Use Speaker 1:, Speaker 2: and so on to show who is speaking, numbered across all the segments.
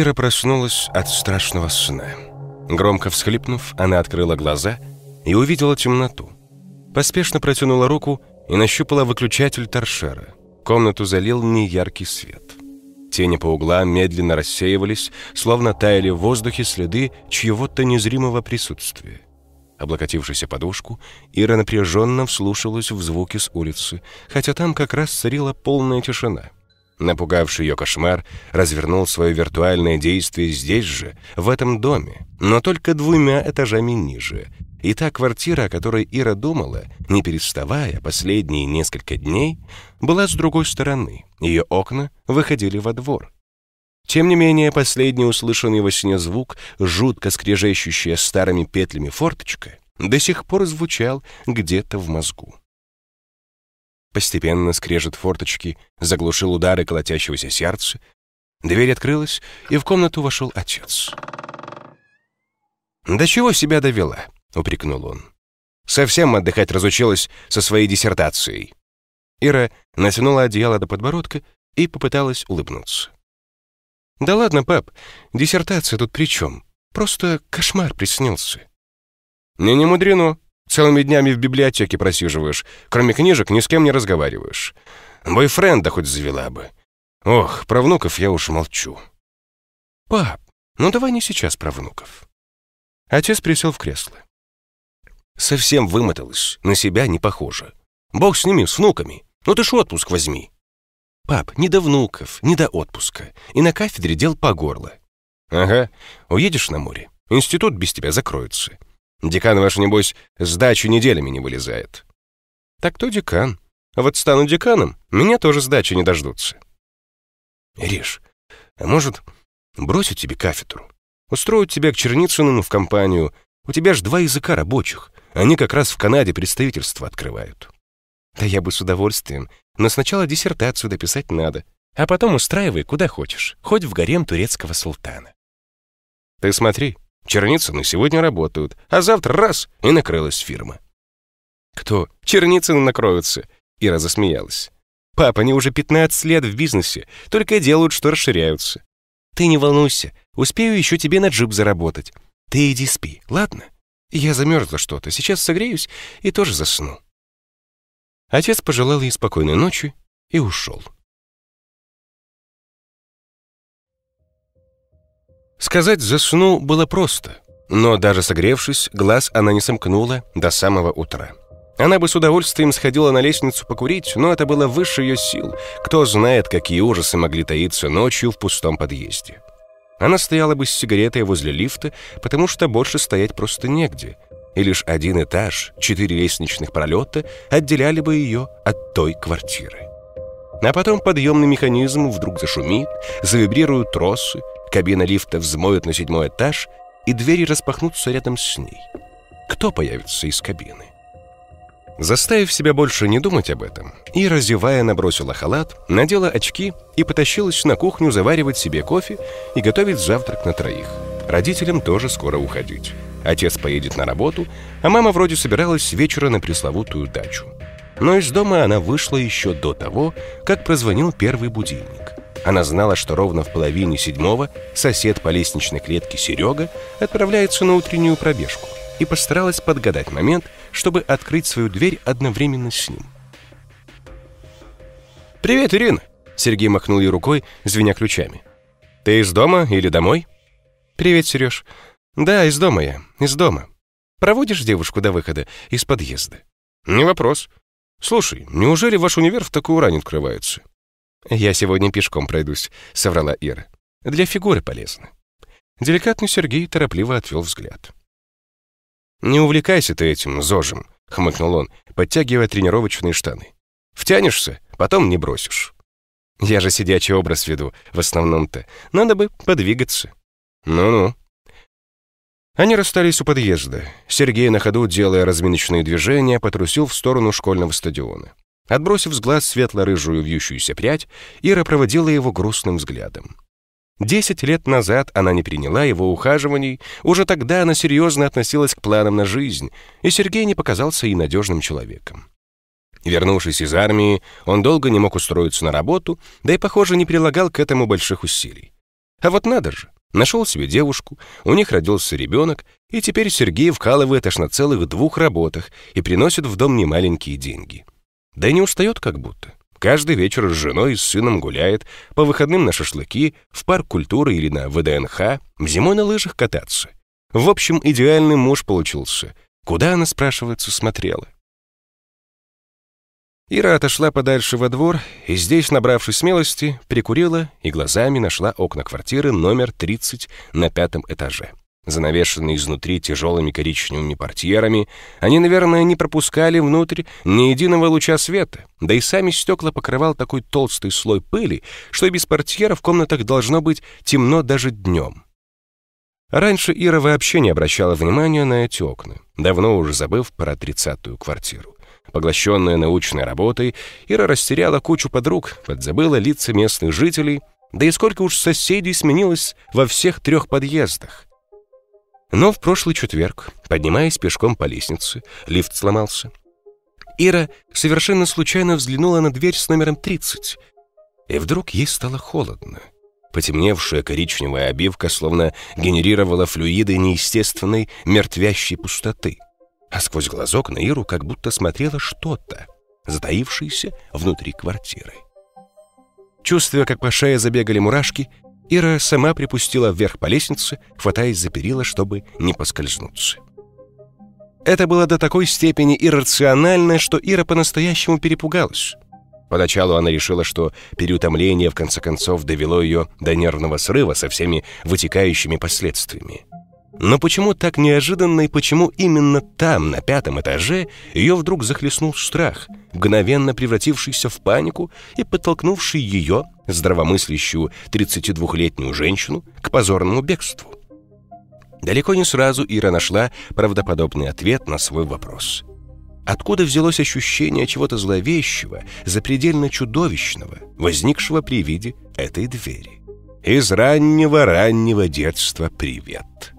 Speaker 1: Ира проснулась от страшного сна. Громко всхлипнув, она открыла глаза и увидела темноту. Поспешно протянула руку и нащупала выключатель торшера. Комнату залил неяркий свет. Тени по углам медленно рассеивались, словно таяли в воздухе следы чьего-то незримого присутствия. Облокотившись о подушку, Ира напряженно вслушалась в звуки с улицы, хотя там как раз царила полная тишина. Напугавший ее кошмар развернул свое виртуальное действие здесь же, в этом доме, но только двумя этажами ниже. И та квартира, о которой Ира думала, не переставая последние несколько дней, была с другой стороны. Ее окна выходили во двор. Тем не менее, последний услышанный во сне звук, жутко скрежещущая старыми петлями форточка, до сих пор звучал где-то в мозгу. Постепенно скрежет форточки заглушил удары колотящегося сердца. Дверь открылась, и в комнату вошел отец. «Да чего себя довела?» — упрекнул он. «Совсем отдыхать разучилась со своей диссертацией». Ира натянула одеяло до подбородка и попыталась улыбнуться. «Да ладно, пап, диссертация тут при чем? Просто кошмар приснился». «Не, не мудрено. Целыми днями в библиотеке просиживаешь, кроме книжек ни с кем не разговариваешь. Бойфренда хоть завела бы. Ох, про внуков я уж молчу». «Пап, ну давай не сейчас про внуков». Отец присел в кресло. «Совсем вымоталась, на себя не похоже. Бог с ними, с внуками. Ну ты ж отпуск возьми». «Пап, не до внуков, не до отпуска. И на кафедре дел по горло». «Ага, уедешь на море. Институт без тебя закроется. Декан ваш, небось, с дачи неделями не вылезает». «Так кто декан? А вот стану деканом, меня тоже с дачи не дождутся». «Риш, а может, бросить тебе кафедру? Устроить тебя к Черницыному в компанию? У тебя ж два языка рабочих. Они как раз в Канаде представительство открывают». «Да я бы с удовольствием, но сначала диссертацию дописать надо, а потом устраивай куда хочешь, хоть в гарем турецкого султана. Ты смотри, Черницыны сегодня работают, а завтра раз — и накрылась фирма. Кто? Черницыны накроются. Ира засмеялась. Папа, они уже 15 лет в бизнесе, только делают, что расширяются. Ты не волнуйся, успею еще тебе на джип заработать. Ты иди спи, ладно? Я замерзла что-то, сейчас согреюсь и тоже засну. Отец пожелал ей спокойной ночи и ушел. Сказать «засну» было просто, но даже согревшись, глаз она не сомкнула до самого утра. Она бы с удовольствием сходила на лестницу покурить, но это было выше ее сил. Кто знает, какие ужасы могли таиться ночью в пустом подъезде. Она стояла бы с сигаретой возле лифта, потому что больше стоять просто негде. И лишь один этаж, четыре лестничных пролета отделяли бы ее от той квартиры. А потом подъемный механизм вдруг зашумит, завибрируют тросы, кабина лифта взмоет на седьмой этаж, и двери распахнутся рядом с ней. Кто появится из кабины? Заставив себя больше не думать об этом, и, разевая, набросила халат, надела очки и потащилась на кухню заваривать себе кофе и готовить завтрак на троих. Родителям тоже скоро уходить. Отец поедет на работу, а мама вроде собиралась вечера на пресловутую дачу. Но из дома она вышла еще до того, как прозвонил первый будильник. Она знала, что ровно в половине седьмого сосед по лестничной клетке Серега отправляется на утреннюю пробежку и постаралась подгадать момент, чтобы открыть свою дверь одновременно с ним. «Привет, Ирина!» Сергей махнул ей рукой, звеня ключами. «Ты из дома или домой?» «Привет, Сереж. Да, из дома я, из дома. Проводишь девушку до выхода из подъезда?» «Не вопрос. Слушай, неужели ваш универ в такую рань открывается?» «Я сегодня пешком пройдусь», — соврала Ира. «Для фигуры полезно». Деликатный Сергей торопливо отвел взгляд. «Не увлекайся ты этим зожем», — хмыкнул он, подтягивая тренировочные штаны. «Втянешься, потом не бросишь». «Я же сидячий образ веду, в основном-то. Надо бы подвигаться». «Ну-ну». Они расстались у подъезда. Сергей на ходу, делая разминочные движения, потрусил в сторону школьного стадиона. Отбросив с глаз светло-рыжую вьющуюся прядь, Ира проводила его грустным взглядом. Десять лет назад она не приняла его ухаживаний, уже тогда она серьезно относилась к планам на жизнь, и Сергей не показался ей надежным человеком. Вернувшись из армии, он долго не мог устроиться на работу, да и, похоже, не прилагал к этому больших усилий. А вот надо же, нашел себе девушку, у них родился ребенок, и теперь Сергей вкалывает аж на целых двух работах и приносит в дом немаленькие деньги. Да и не устает как будто. Каждый вечер с женой и с сыном гуляет, по выходным на шашлыки, в парк культуры или на ВДНХ, зимой на лыжах кататься. В общем, идеальный муж получился. Куда она, спрашивается, смотрела? Ира отошла подальше во двор и здесь, набравшись смелости, прикурила и глазами нашла окна квартиры номер 30 на пятом этаже. Занавешенные изнутри тяжелыми коричневыми портьерами, они, наверное, не пропускали внутрь ни единого луча света, да и сами стекла покрывал такой толстый слой пыли, что и без портьера в комнатах должно быть темно даже днем. Раньше Ира вообще не обращала внимания на эти окна, давно уже забыв про тридцатую квартиру. Поглощенная научной работой, Ира растеряла кучу подруг, подзабыла лица местных жителей, да и сколько уж соседей сменилось во всех трех подъездах. Но в прошлый четверг, поднимаясь пешком по лестнице, лифт сломался. Ира совершенно случайно взглянула на дверь с номером 30, и вдруг ей стало холодно. Потемневшая коричневая обивка словно генерировала флюиды неестественной мертвящей пустоты. А сквозь глазок на Иру как будто смотрело что-то, затаившееся внутри квартиры. Чувствуя, как по шее забегали мурашки, Ира сама припустила вверх по лестнице, хватаясь за перила, чтобы не поскользнуться. Это было до такой степени иррационально, что Ира по-настоящему перепугалась. Поначалу она решила, что переутомление в конце концов довело ее до нервного срыва со всеми вытекающими последствиями. Но почему так неожиданно и почему именно там, на пятом этаже, ее вдруг захлестнул страх, мгновенно превратившийся в панику и подтолкнувший ее, здравомыслящую 32-летнюю женщину, к позорному бегству? Далеко не сразу Ира нашла правдоподобный ответ на свой вопрос. Откуда взялось ощущение чего-то зловещего, запредельно чудовищного, возникшего при виде этой двери? Из раннего-раннего детства привет.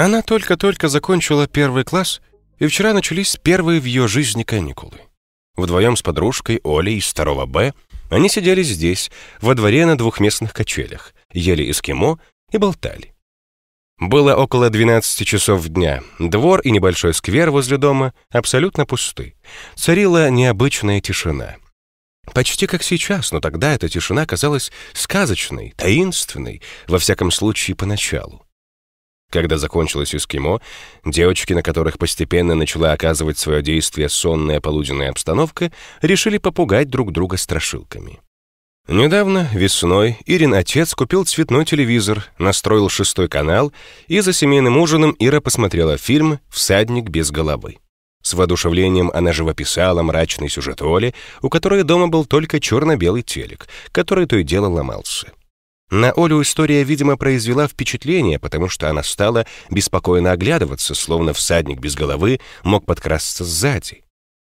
Speaker 1: Она только-только закончила первый класс, и вчера начались первые в ее жизни каникулы. Вдвоем с подружкой Олей из второго Б они сидели здесь, во дворе на двухместных качелях, ели эскимо и болтали. Было около 12 часов дня. Двор и небольшой сквер возле дома абсолютно пусты. Царила необычная тишина. Почти как сейчас, но тогда эта тишина казалась сказочной, таинственной, во всяком случае поначалу. Когда закончилось эскимо, девочки, на которых постепенно начала оказывать свое действие сонная полуденная обстановка, решили попугать друг друга страшилками. Недавно, весной, Ирин отец купил цветной телевизор, настроил шестой канал, и за семейным ужином Ира посмотрела фильм «Всадник без головы». С воодушевлением она живописала мрачный сюжет Оли, у которой дома был только черно-белый телек, который то и дело ломался. На Олю история, видимо, произвела впечатление, потому что она стала беспокойно оглядываться, словно всадник без головы мог подкрасться сзади.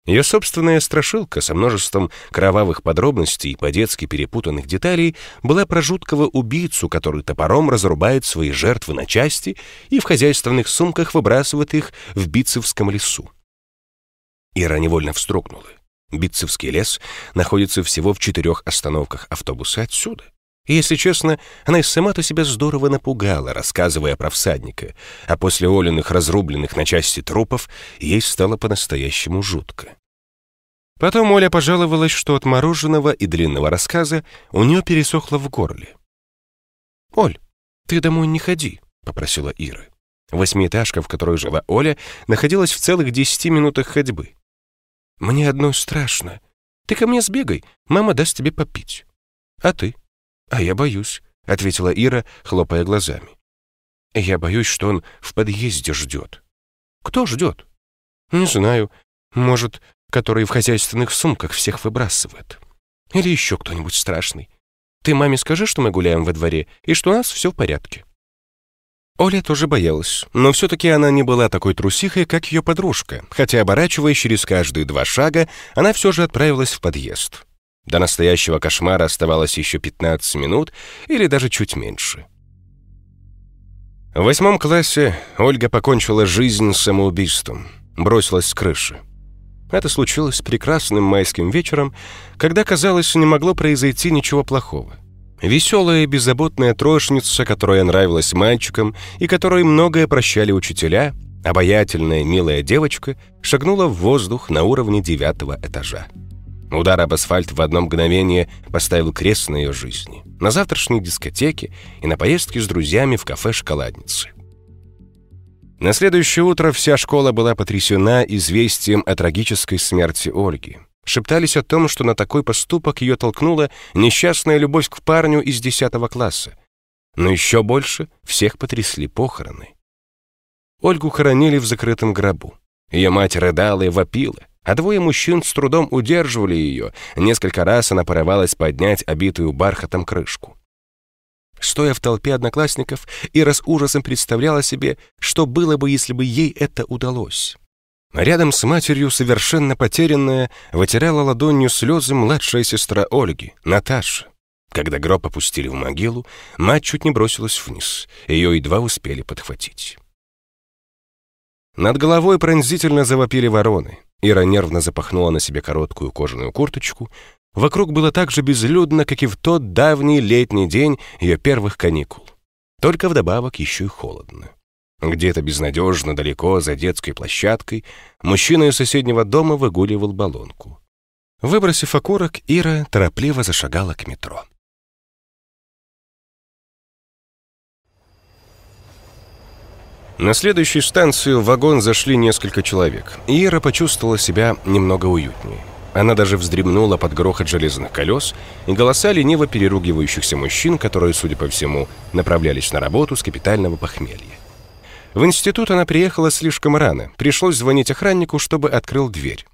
Speaker 1: Ее собственная страшилка со множеством кровавых подробностей и по-детски перепутанных деталей была про жуткого убийцу, который топором разрубает свои жертвы на части и в хозяйственных сумках выбрасывает их в Битцевском лесу. Ира невольно встрогнула. Битцевский лес находится всего в четырех остановках автобуса отсюда. И, если честно, она и сама-то себя здорово напугала, рассказывая про всадника, а после Олиных разрубленных на части трупов ей стало по-настоящему жутко. Потом Оля пожаловалась, что от мороженого и длинного рассказа у нее пересохло в горле. «Оль, ты домой не ходи», — попросила Ира. Восьмиэтажка, в которой жила Оля, находилась в целых десяти минутах ходьбы. «Мне одной страшно. Ты ко мне сбегай, мама даст тебе попить. А ты?» «А я боюсь», — ответила Ира, хлопая глазами. «Я боюсь, что он в подъезде ждет». «Кто ждет?» «Не знаю. Может, который в хозяйственных сумках всех выбрасывает. Или еще кто-нибудь страшный. Ты маме скажи, что мы гуляем во дворе, и что у нас все в порядке». Оля тоже боялась, но все-таки она не была такой трусихой, как ее подружка, хотя, оборачиваясь через каждые два шага, она все же отправилась в подъезд. До настоящего кошмара оставалось еще 15 минут или даже чуть меньше. В восьмом классе Ольга покончила жизнь самоубийством, бросилась с крыши. Это случилось прекрасным майским вечером, когда, казалось, не могло произойти ничего плохого. Веселая, беззаботная трошница, которая нравилась мальчикам и которой многое прощали учителя, обаятельная, милая девочка, шагнула в воздух на уровне девятого этажа. Удар об асфальт в одно мгновение поставил крест на ее жизни, на завтрашней дискотеке и на поездке с друзьями в кафе «Шоколадницы». На следующее утро вся школа была потрясена известием о трагической смерти Ольги. Шептались о том, что на такой поступок ее толкнула несчастная любовь к парню из 10 класса. Но еще больше всех потрясли похороны. Ольгу хоронили в закрытом гробу. Ее мать рыдала и вопила, а двое мужчин с трудом удерживали ее. Несколько раз она порывалась поднять обитую бархатом крышку. Стоя в толпе одноклассников, Ира с ужасом представляла себе, что было бы, если бы ей это удалось. Рядом с матерью, совершенно потерянная, вытирала ладонью слезы младшая сестра Ольги, Наташа. Когда гроб опустили в могилу, мать чуть не бросилась вниз, ее едва успели подхватить. Над головой пронзительно завопили вороны. Ира нервно запахнула на себе короткую кожаную курточку, Вокруг было так же безлюдно, как и в тот давний летний день ее первых каникул. Только вдобавок еще и холодно. Где-то безнадежно далеко за детской площадкой мужчина из соседнего дома выгуливал баллонку. Выбросив окурок, Ира торопливо зашагала к метро. На следующей станции в вагон зашли несколько человек, и Ира почувствовала себя немного уютнее. Она даже вздремнула под грохот железных колес и голоса лениво переругивающихся мужчин, которые, судя по всему, направлялись на работу с капитального похмелья. В институт она приехала слишком рано, пришлось звонить охраннику, чтобы открыл дверь.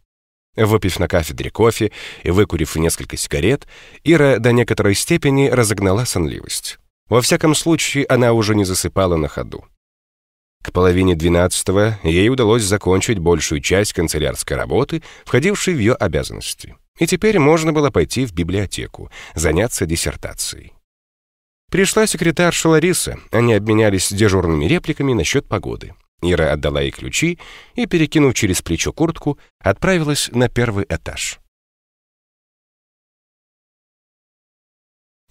Speaker 1: Выпив на кафедре кофе и выкурив несколько сигарет, Ира до некоторой степени разогнала сонливость. Во всяком случае, она уже не засыпала на ходу. К половине двенадцатого ей удалось закончить большую часть канцелярской работы, входившей в ее обязанности. И теперь можно было пойти в библиотеку, заняться диссертацией. Пришла секретарша Лариса, они обменялись дежурными репликами насчет погоды. Ира отдала ей ключи и, перекинув через плечо куртку, отправилась на первый этаж.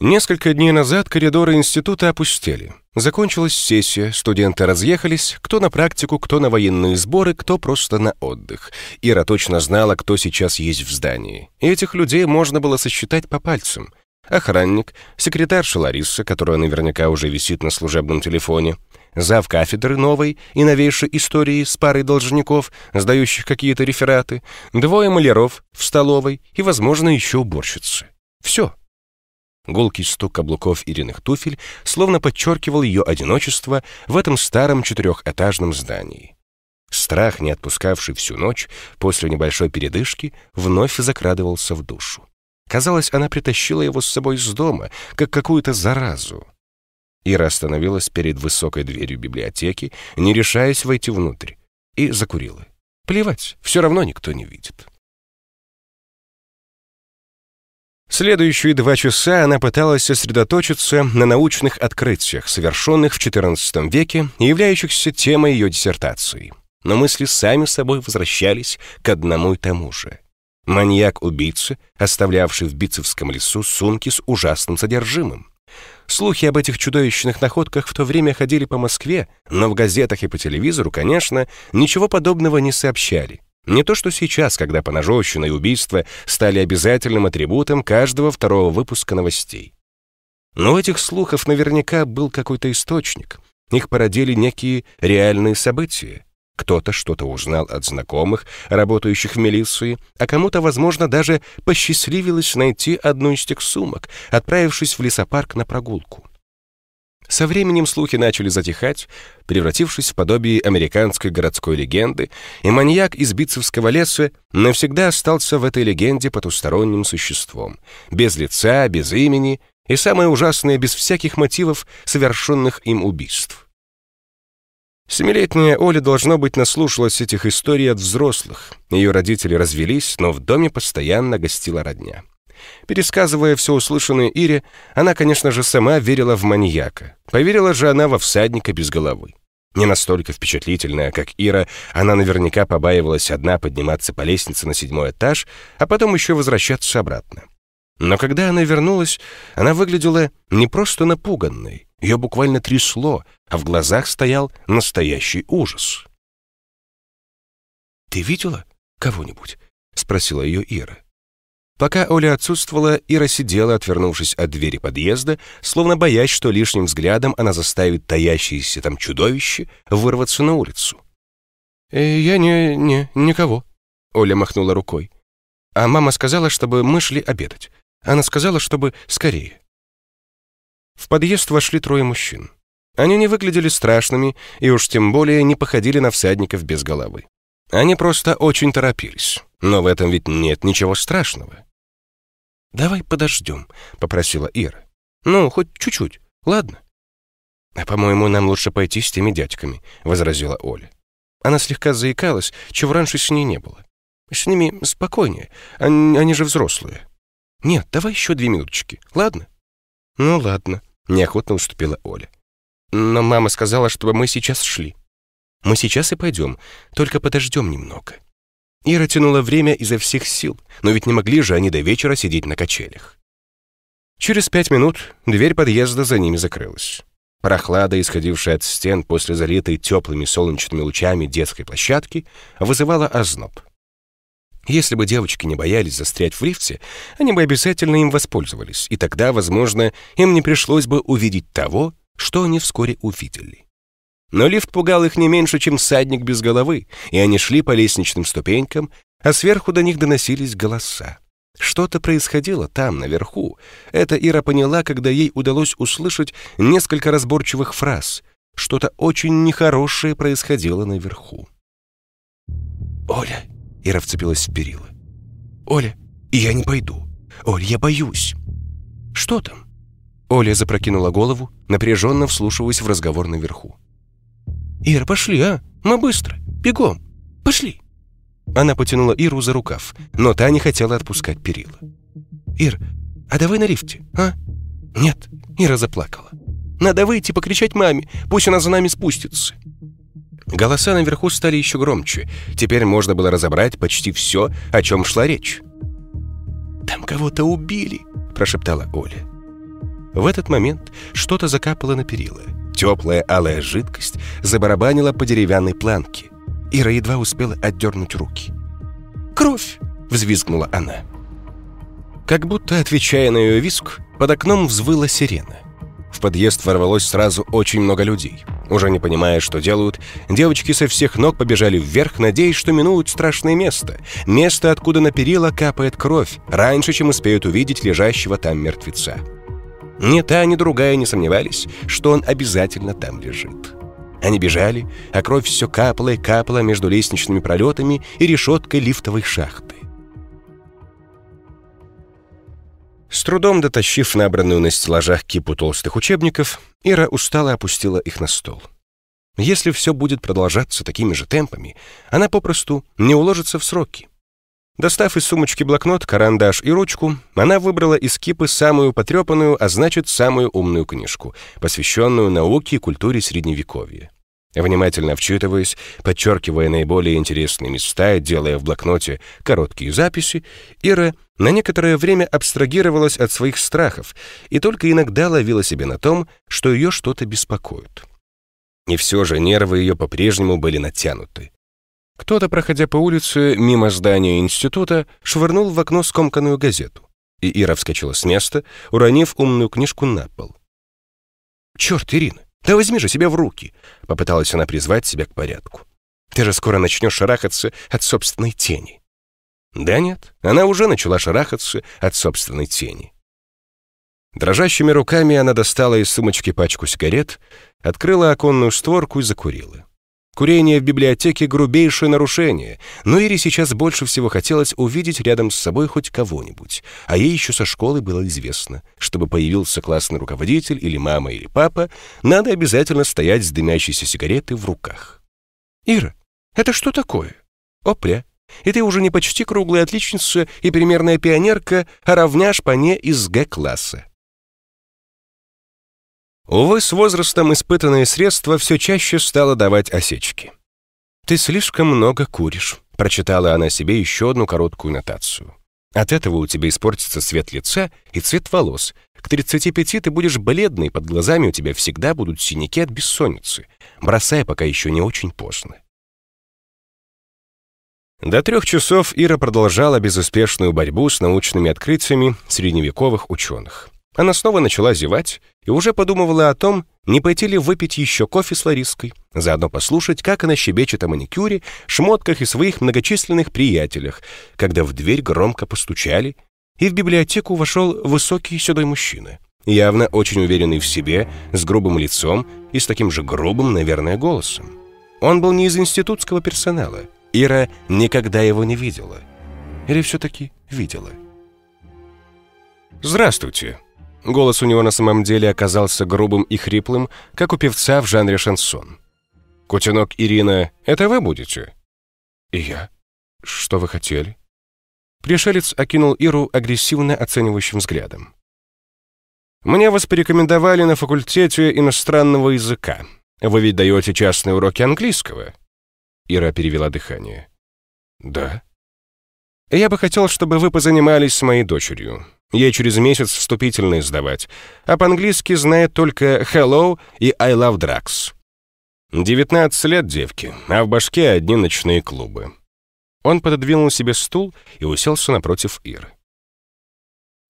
Speaker 1: Несколько дней назад коридоры института опустели. Закончилась сессия, студенты разъехались, кто на практику, кто на военные сборы, кто просто на отдых. Ира точно знала, кто сейчас есть в здании. И этих людей можно было сосчитать по пальцам. Охранник, секретарша Лариса, которая наверняка уже висит на служебном телефоне, зав кафедры новой и новейшей истории с парой должников, сдающих какие-то рефераты, двое маляров в столовой и, возможно, еще уборщицы. Все. Гулкий стук каблуков Ириных туфель словно подчеркивал ее одиночество в этом старом четырехэтажном здании. Страх, не отпускавший всю ночь, после небольшой передышки, вновь закрадывался в душу. Казалось, она притащила его с собой из дома, как какую-то заразу. Ира остановилась перед высокой дверью библиотеки, не решаясь войти внутрь, и закурила. Плевать, все равно никто не видит. Следующие два часа она пыталась сосредоточиться на научных открытиях, совершенных в XIV веке и являющихся темой ее диссертации. Но мысли сами собой возвращались к одному и тому же. Маньяк-убийца, оставлявший в Битцевском лесу сумки с ужасным содержимым. Слухи об этих чудовищных находках в то время ходили по Москве, но в газетах и по телевизору, конечно, ничего подобного не сообщали. Не то что сейчас, когда поножовщина и убийство стали обязательным атрибутом каждого второго выпуска новостей. Но у этих слухов наверняка был какой-то источник. Их породили некие реальные события. Кто-то что-то узнал от знакомых, работающих в милиции, а кому-то, возможно, даже посчастливилось найти одну из тех сумок, отправившись в лесопарк на прогулку. Со временем слухи начали затихать, превратившись в подобие американской городской легенды, и маньяк из Битцевского леса навсегда остался в этой легенде потусторонним существом, без лица, без имени и, самое ужасное, без всяких мотивов совершенных им убийств. Семилетняя Оля, должно быть, наслушалась этих историй от взрослых. Ее родители развелись, но в доме постоянно гостила родня. Пересказывая все услышанное Ире, она, конечно же, сама верила в маньяка. Поверила же она во всадника без головы. Не настолько впечатлительная, как Ира, она наверняка побаивалась одна подниматься по лестнице на седьмой этаж, а потом еще возвращаться обратно. Но когда она вернулась, она выглядела не просто напуганной, ее буквально трясло, а в глазах стоял настоящий ужас. «Ты видела кого-нибудь?» — спросила ее Ира. Пока Оля отсутствовала, Ира сидела, отвернувшись от двери подъезда, словно боясь, что лишним взглядом она заставит таящееся там чудовище вырваться на улицу. «Э, «Я не... не... никого», — Оля махнула рукой. «А мама сказала, чтобы мы шли обедать. Она сказала, чтобы скорее». В подъезд вошли трое мужчин. Они не выглядели страшными и уж тем более не походили на всадников без головы. Они просто очень торопились. Но в этом ведь нет ничего страшного. «Давай подождем», — попросила Ира. «Ну, хоть чуть-чуть, ладно?» «А, по-моему, нам лучше пойти с теми дядьками», — возразила Оля. Она слегка заикалась, чего раньше с ней не было. «С ними спокойнее, они, они же взрослые». «Нет, давай еще две минуточки, ладно?» «Ну ладно», — неохотно уступила Оля. «Но мама сказала, чтобы мы сейчас шли. Мы сейчас и пойдем, только подождем немного». Ира тянула время изо всех сил, но ведь не могли же они до вечера сидеть на качелях. Через пять минут дверь подъезда за ними закрылась. Прохлада, исходившая от стен после залитой теплыми солнечными лучами детской площадки, вызывала озноб. Если бы девочки не боялись застрять в лифте, они бы обязательно им воспользовались, и тогда, возможно, им не пришлось бы увидеть того, что они вскоре увидели. Но лифт пугал их не меньше, чем всадник без головы, и они шли по лестничным ступенькам, а сверху до них доносились голоса. Что-то происходило там, наверху. Это Ира поняла, когда ей удалось услышать несколько разборчивых фраз. Что-то очень нехорошее происходило наверху. «Оля!» — Ира вцепилась в перила. «Оля, я не пойду. Оля, я боюсь». «Что там?» Оля запрокинула голову, напряженно вслушиваясь в разговор наверху. «Ира, пошли, а? Мы быстро. Бегом. Пошли!» Она потянула Иру за рукав, но та не хотела отпускать перила. «Ир, а давай на лифте, а?» «Нет», — Ира заплакала. «Надо выйти покричать маме, пусть она за нами спустится». Голоса наверху стали еще громче. Теперь можно было разобрать почти все, о чем шла речь. «Там кого-то убили», — прошептала Оля. В этот момент что-то закапало на перила. Теплая алая жидкость забарабанила по деревянной планке. Ира едва успела отдернуть руки. «Кровь!» — взвизгнула она. Как будто, отвечая на ее визг, под окном взвыла сирена. В подъезд ворвалось сразу очень много людей. Уже не понимая, что делают, девочки со всех ног побежали вверх, надеясь, что минуют страшное место. Место, откуда на перила капает кровь, раньше, чем успеют увидеть лежащего там мертвеца. Ни та, ни другая не сомневались, что он обязательно там лежит. Они бежали, а кровь все капала и капала между лестничными пролетами и решеткой лифтовой шахты. С трудом дотащив набранную на стеллажах кипу толстых учебников, Ира устало опустила их на стол. Если все будет продолжаться такими же темпами, она попросту не уложится в сроки. Достав из сумочки блокнот, карандаш и ручку, она выбрала из кипы самую потрепанную, а значит, самую умную книжку, посвященную науке и культуре Средневековья. Внимательно вчитываясь, подчеркивая наиболее интересные места и делая в блокноте короткие записи, Ира на некоторое время абстрагировалась от своих страхов и только иногда ловила себя на том, что ее что-то беспокоит. И все же нервы ее по-прежнему были натянуты. Кто-то, проходя по улице мимо здания института, швырнул в окно скомканную газету, и Ира вскочила с места, уронив умную книжку на пол. «Черт, Ирина, да возьми же себя в руки!» — попыталась она призвать себя к порядку. «Ты же скоро начнешь шарахаться от собственной тени». Да нет, она уже начала шарахаться от собственной тени. Дрожащими руками она достала из сумочки пачку сигарет, открыла оконную створку и закурила. Курение в библиотеке — грубейшее нарушение, но Ире сейчас больше всего хотелось увидеть рядом с собой хоть кого-нибудь, а ей еще со школы было известно, чтобы появился классный руководитель или мама, или папа, надо обязательно стоять с дымящейся сигаретой в руках. «Ира, это что такое?» «Опля, и ты уже не почти круглая отличница и примерная пионерка, а равняш по не из Г-класса». Увы, с возрастом испытанное средство все чаще стало давать осечки. «Ты слишком много куришь», — прочитала она себе еще одну короткую нотацию. От этого у тебя испортится цвет лица и цвет волос. К 35 ты будешь бледный, под глазами у тебя всегда будут синяки от бессонницы. Бросай, пока еще не очень поздно. До трех часов Ира продолжала безуспешную борьбу с научными открытиями средневековых ученых. Она снова начала зевать и уже подумывала о том, не пойти ли выпить еще кофе с Лариской, заодно послушать, как она щебечет о маникюре, шмотках и своих многочисленных приятелях, когда в дверь громко постучали, и в библиотеку вошел высокий седой мужчина, явно очень уверенный в себе, с грубым лицом и с таким же грубым, наверное, голосом. Он был не из институтского персонала — Ира никогда его не видела. Или все-таки видела? «Здравствуйте». Голос у него на самом деле оказался грубым и хриплым, как у певца в жанре шансон. «Кутенок Ирина, это вы будете?» «И я. Что вы хотели?» Пришелец окинул Иру агрессивно оценивающим взглядом. «Мне вас порекомендовали на факультете иностранного языка. Вы ведь даете частные уроки английского?» Ира перевела дыхание. «Да?» «Я бы хотел, чтобы вы позанимались с моей дочерью. Ей через месяц вступительные сдавать, а по-английски знает только «hello» и «I love drugs». 19 лет девки, а в башке одни ночные клубы. Он пододвинул себе стул и уселся напротив Иры.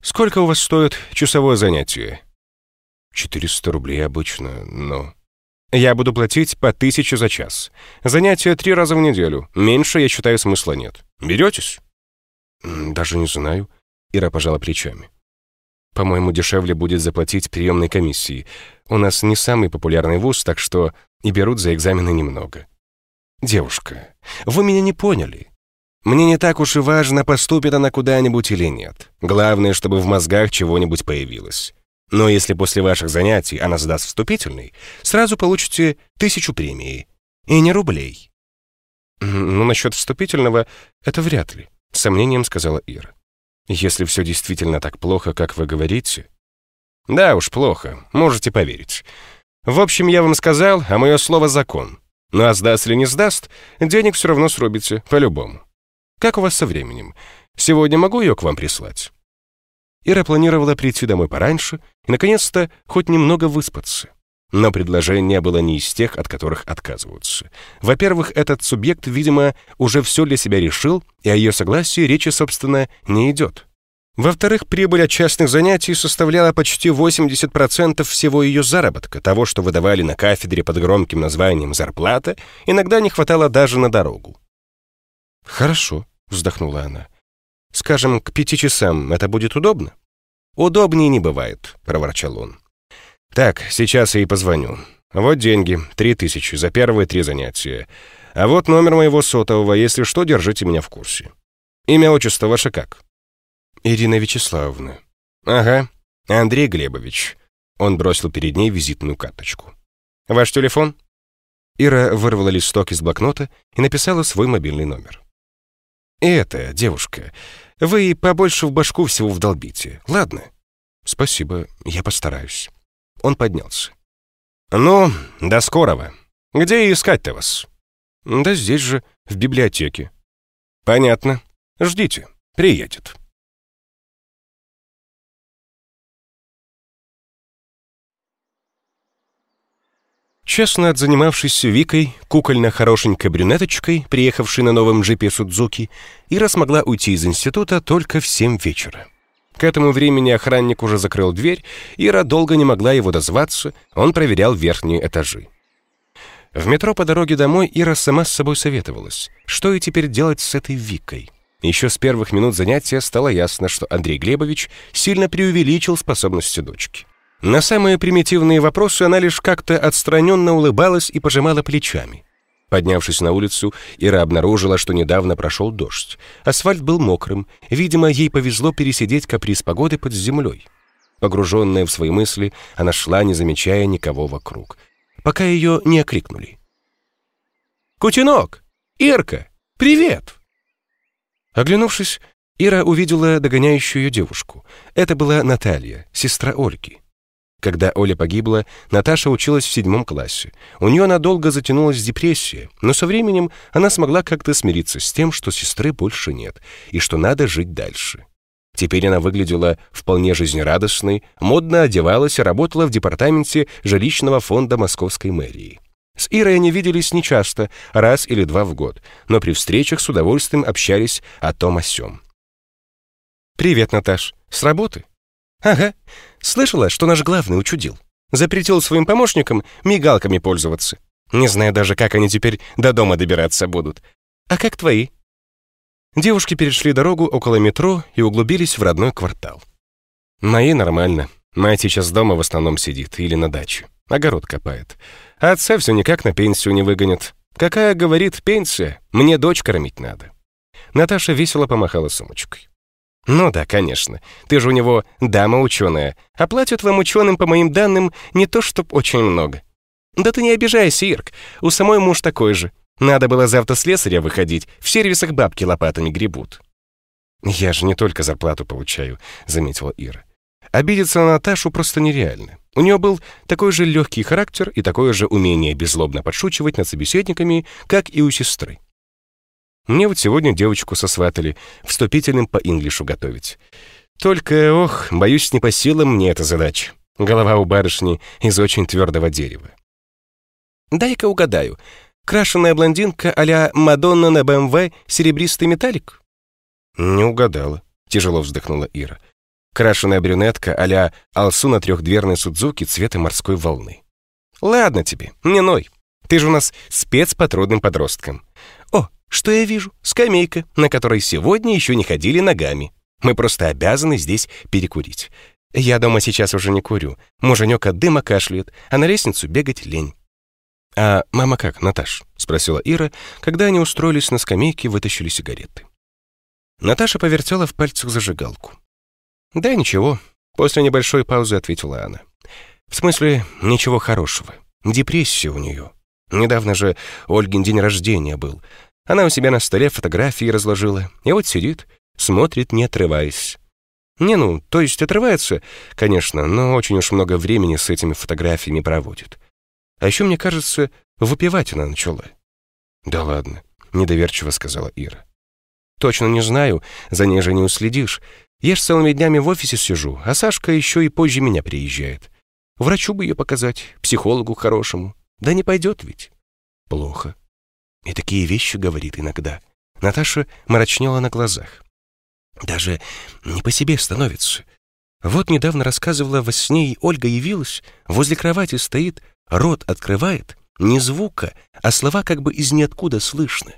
Speaker 1: «Сколько у вас стоит часовое занятие?» «400 рублей обычно, но...» Я буду платить по тысяче за час. Занятия три раза в неделю. Меньше, я считаю, смысла нет. Беретесь?» «Даже не знаю». Ира пожала плечами. «По-моему, дешевле будет заплатить приемной комиссии. У нас не самый популярный вуз, так что и берут за экзамены немного». «Девушка, вы меня не поняли. Мне не так уж и важно, поступит она куда-нибудь или нет. Главное, чтобы в мозгах чего-нибудь появилось. Но если после ваших занятий она сдаст вступительный, сразу получите тысячу премии. И не рублей. «Ну, насчет вступительного это вряд ли», — сомнением сказала Ира. «Если все действительно так плохо, как вы говорите...» «Да уж, плохо, можете поверить. В общем, я вам сказал, а мое слово — закон. Ну а сдаст или не сдаст, денег все равно срубите, по-любому. Как у вас со временем? Сегодня могу ее к вам прислать?» Ира планировала прийти домой пораньше и, наконец-то, хоть немного выспаться. Но предложение было не из тех, от которых отказываются. Во-первых, этот субъект, видимо, уже все для себя решил, и о ее согласии речи, собственно, не идет. Во-вторых, прибыль от частных занятий составляла почти 80% всего ее заработка, того, что выдавали на кафедре под громким названием «зарплата», иногда не хватало даже на дорогу. «Хорошо», — вздохнула она. Скажем, к пяти часам это будет удобно?» «Удобнее не бывает», — проворчал он. «Так, сейчас я и позвоню. Вот деньги, три тысячи за первые три занятия. А вот номер моего сотового, если что, держите меня в курсе. Имя, отчество ваше как?» «Ирина Вячеславовна». «Ага, Андрей Глебович». Он бросил перед ней визитную карточку. «Ваш телефон?» Ира вырвала листок из блокнота и написала свой мобильный номер. «И это, девушка, вы побольше в башку всего вдолбите, ладно?» «Спасибо, я постараюсь». Он поднялся. «Ну, до скорого. Где искать-то вас?» «Да здесь же, в библиотеке». «Понятно. Ждите. Приедет». Честно отзанимавшись Викой, кукольно-хорошенькой брюнеточкой, приехавшей на новом джипе Судзуки, Ира смогла уйти из института только в семь вечера. К этому времени охранник уже закрыл дверь, Ира долго не могла его дозваться, он проверял верхние этажи. В метро по дороге домой Ира сама с собой советовалась, что и теперь делать с этой Викой. Еще с первых минут занятия стало ясно, что Андрей Глебович сильно преувеличил способности дочки. На самые примитивные вопросы она лишь как-то отстраненно улыбалась и пожимала плечами. Поднявшись на улицу, Ира обнаружила, что недавно прошел дождь. Асфальт был мокрым. Видимо, ей повезло пересидеть каприз погоды под землей. Погруженная в свои мысли, она шла, не замечая никого вокруг. Пока ее не окрикнули. «Кутенок! Ирка! Привет!» Оглянувшись, Ира увидела догоняющую ее девушку. Это была Наталья, сестра Ольги. Когда Оля погибла, Наташа училась в седьмом классе. У нее надолго затянулась депрессия, но со временем она смогла как-то смириться с тем, что сестры больше нет, и что надо жить дальше. Теперь она выглядела вполне жизнерадостной, модно одевалась и работала в департаменте жилищного фонда московской мэрии. С Ирой они виделись нечасто, раз или два в год, но при встречах с удовольствием общались о том о сём. «Привет, Наташ. С работы?» «Ага. Слышала, что наш главный учудил. Запретил своим помощникам мигалками пользоваться. Не знаю даже, как они теперь до дома добираться будут. А как твои?» Девушки перешли дорогу около метро и углубились в родной квартал. Мои нормально. Мать сейчас дома в основном сидит или на даче. Огород копает. А отца все никак на пенсию не выгонят. Какая, говорит, пенсия? Мне дочь кормить надо. Наташа весело помахала сумочкой. «Ну да, конечно. Ты же у него дама ученая, а вам ученым, по моим данным, не то чтоб очень много. Да ты не обижайся, Ирк, у самой муж такой же. Надо было завтра слесаря выходить, в сервисах бабки лопатами гребут». «Я же не только зарплату получаю», — заметила Ира. Обидеться на Наташу просто нереально. У нее был такой же легкий характер и такое же умение беззлобно подшучивать над собеседниками, как и у сестры. Мне вот сегодня девочку сосватали, вступительным по инглишу готовить. Только, ох, боюсь, не по силам мне эта задача. Голова у барышни из очень твердого дерева. Дай-ка угадаю, Крашеная блондинка а-ля Мадонна на БМВ серебристый металлик?» «Не угадала», — тяжело вздохнула Ира. «Крашеная брюнетка а-ля Алсу на трехдверной Судзуки цвета морской волны». «Ладно тебе, не ной. Ты же у нас спец по трудным подросткам. Что я вижу? Скамейка, на которой сегодня еще не ходили ногами. Мы просто обязаны здесь перекурить. Я дома сейчас уже не курю. Муженек от дыма кашляет, а на лестницу бегать лень. «А мама как, Наташ?» — спросила Ира, когда они устроились на скамейке и вытащили сигареты. Наташа повертела в пальцах зажигалку. «Да ничего», — после небольшой паузы ответила она. «В смысле, ничего хорошего. Депрессия у нее. Недавно же Ольгин день рождения был. Она у себя на столе фотографии разложила, и вот сидит, смотрит, не отрываясь. Не, ну, то есть отрывается, конечно, но очень уж много времени с этими фотографиями проводит. А еще, мне кажется, выпивать она начала. «Да ладно», — недоверчиво сказала Ира. «Точно не знаю, за ней же не уследишь. Я ж целыми днями в офисе сижу, а Сашка еще и позже меня приезжает. Врачу бы ее показать, психологу хорошему. Да не пойдет ведь». «Плохо». И такие вещи говорит иногда. Наташа мрачнела на глазах. Даже не по себе становится. Вот недавно рассказывала во сне, и Ольга явилась, возле кровати стоит, Рот открывает, не звука, а слова как бы из ниоткуда слышны.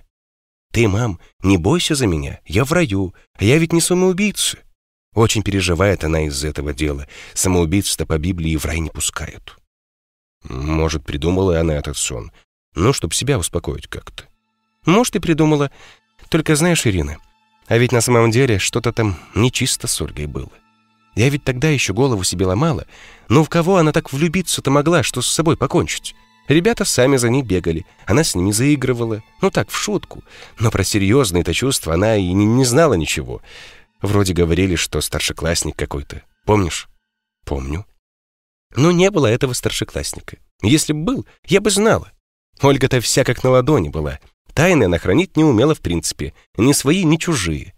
Speaker 1: «Ты, мам, не бойся за меня, я в раю, а я ведь не самоубийца». Очень переживает она из этого дела. Самоубийц-то по Библии в рай не пускают. Может, придумала она этот сон. Ну, чтоб себя успокоить как-то. Может, и придумала. Только знаешь, Ирина, а ведь на самом деле что-то там нечисто с Ольгой было. Я ведь тогда еще голову себе ломала. Но в кого она так влюбиться-то могла, что с собой покончить? Ребята сами за ней бегали, она с ними заигрывала. Ну так, в шутку. Но про серьезные-то чувства она и не знала ничего. Вроде говорили, что старшеклассник какой-то. Помнишь? Помню. Но не было этого старшеклассника. Если бы был, я бы знала. Ольга-то вся как на ладони была. Тайны она хранить не умела в принципе. Ни свои, ни чужие.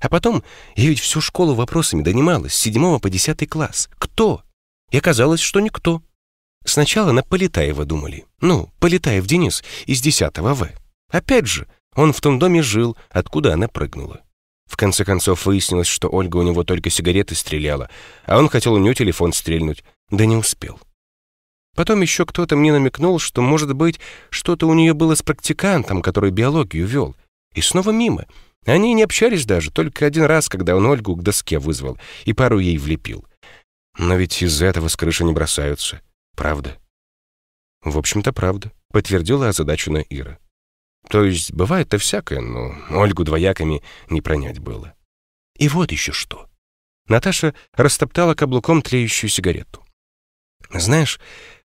Speaker 1: А потом я ведь всю школу вопросами донималась, с седьмого по десятый класс. Кто? И оказалось, что никто. Сначала на Полетаева думали. Ну, Полетаев Денис из десятого В. Опять же, он в том доме жил, откуда она прыгнула. В конце концов выяснилось, что Ольга у него только сигареты стреляла, а он хотел у нее телефон стрельнуть, да не успел. Потом еще кто-то мне намекнул, что, может быть, что-то у нее было с практикантом, который биологию вел. И снова мимо. Они не общались даже, только один раз, когда он Ольгу к доске вызвал и пару ей влепил. Но ведь из-за этого с крыши не бросаются. Правда? В общем-то, правда, подтвердила озадаченная Ира. То есть бывает-то всякое, но Ольгу двояками не пронять было. И вот еще что. Наташа растоптала каблуком тлеющую сигарету. Знаешь,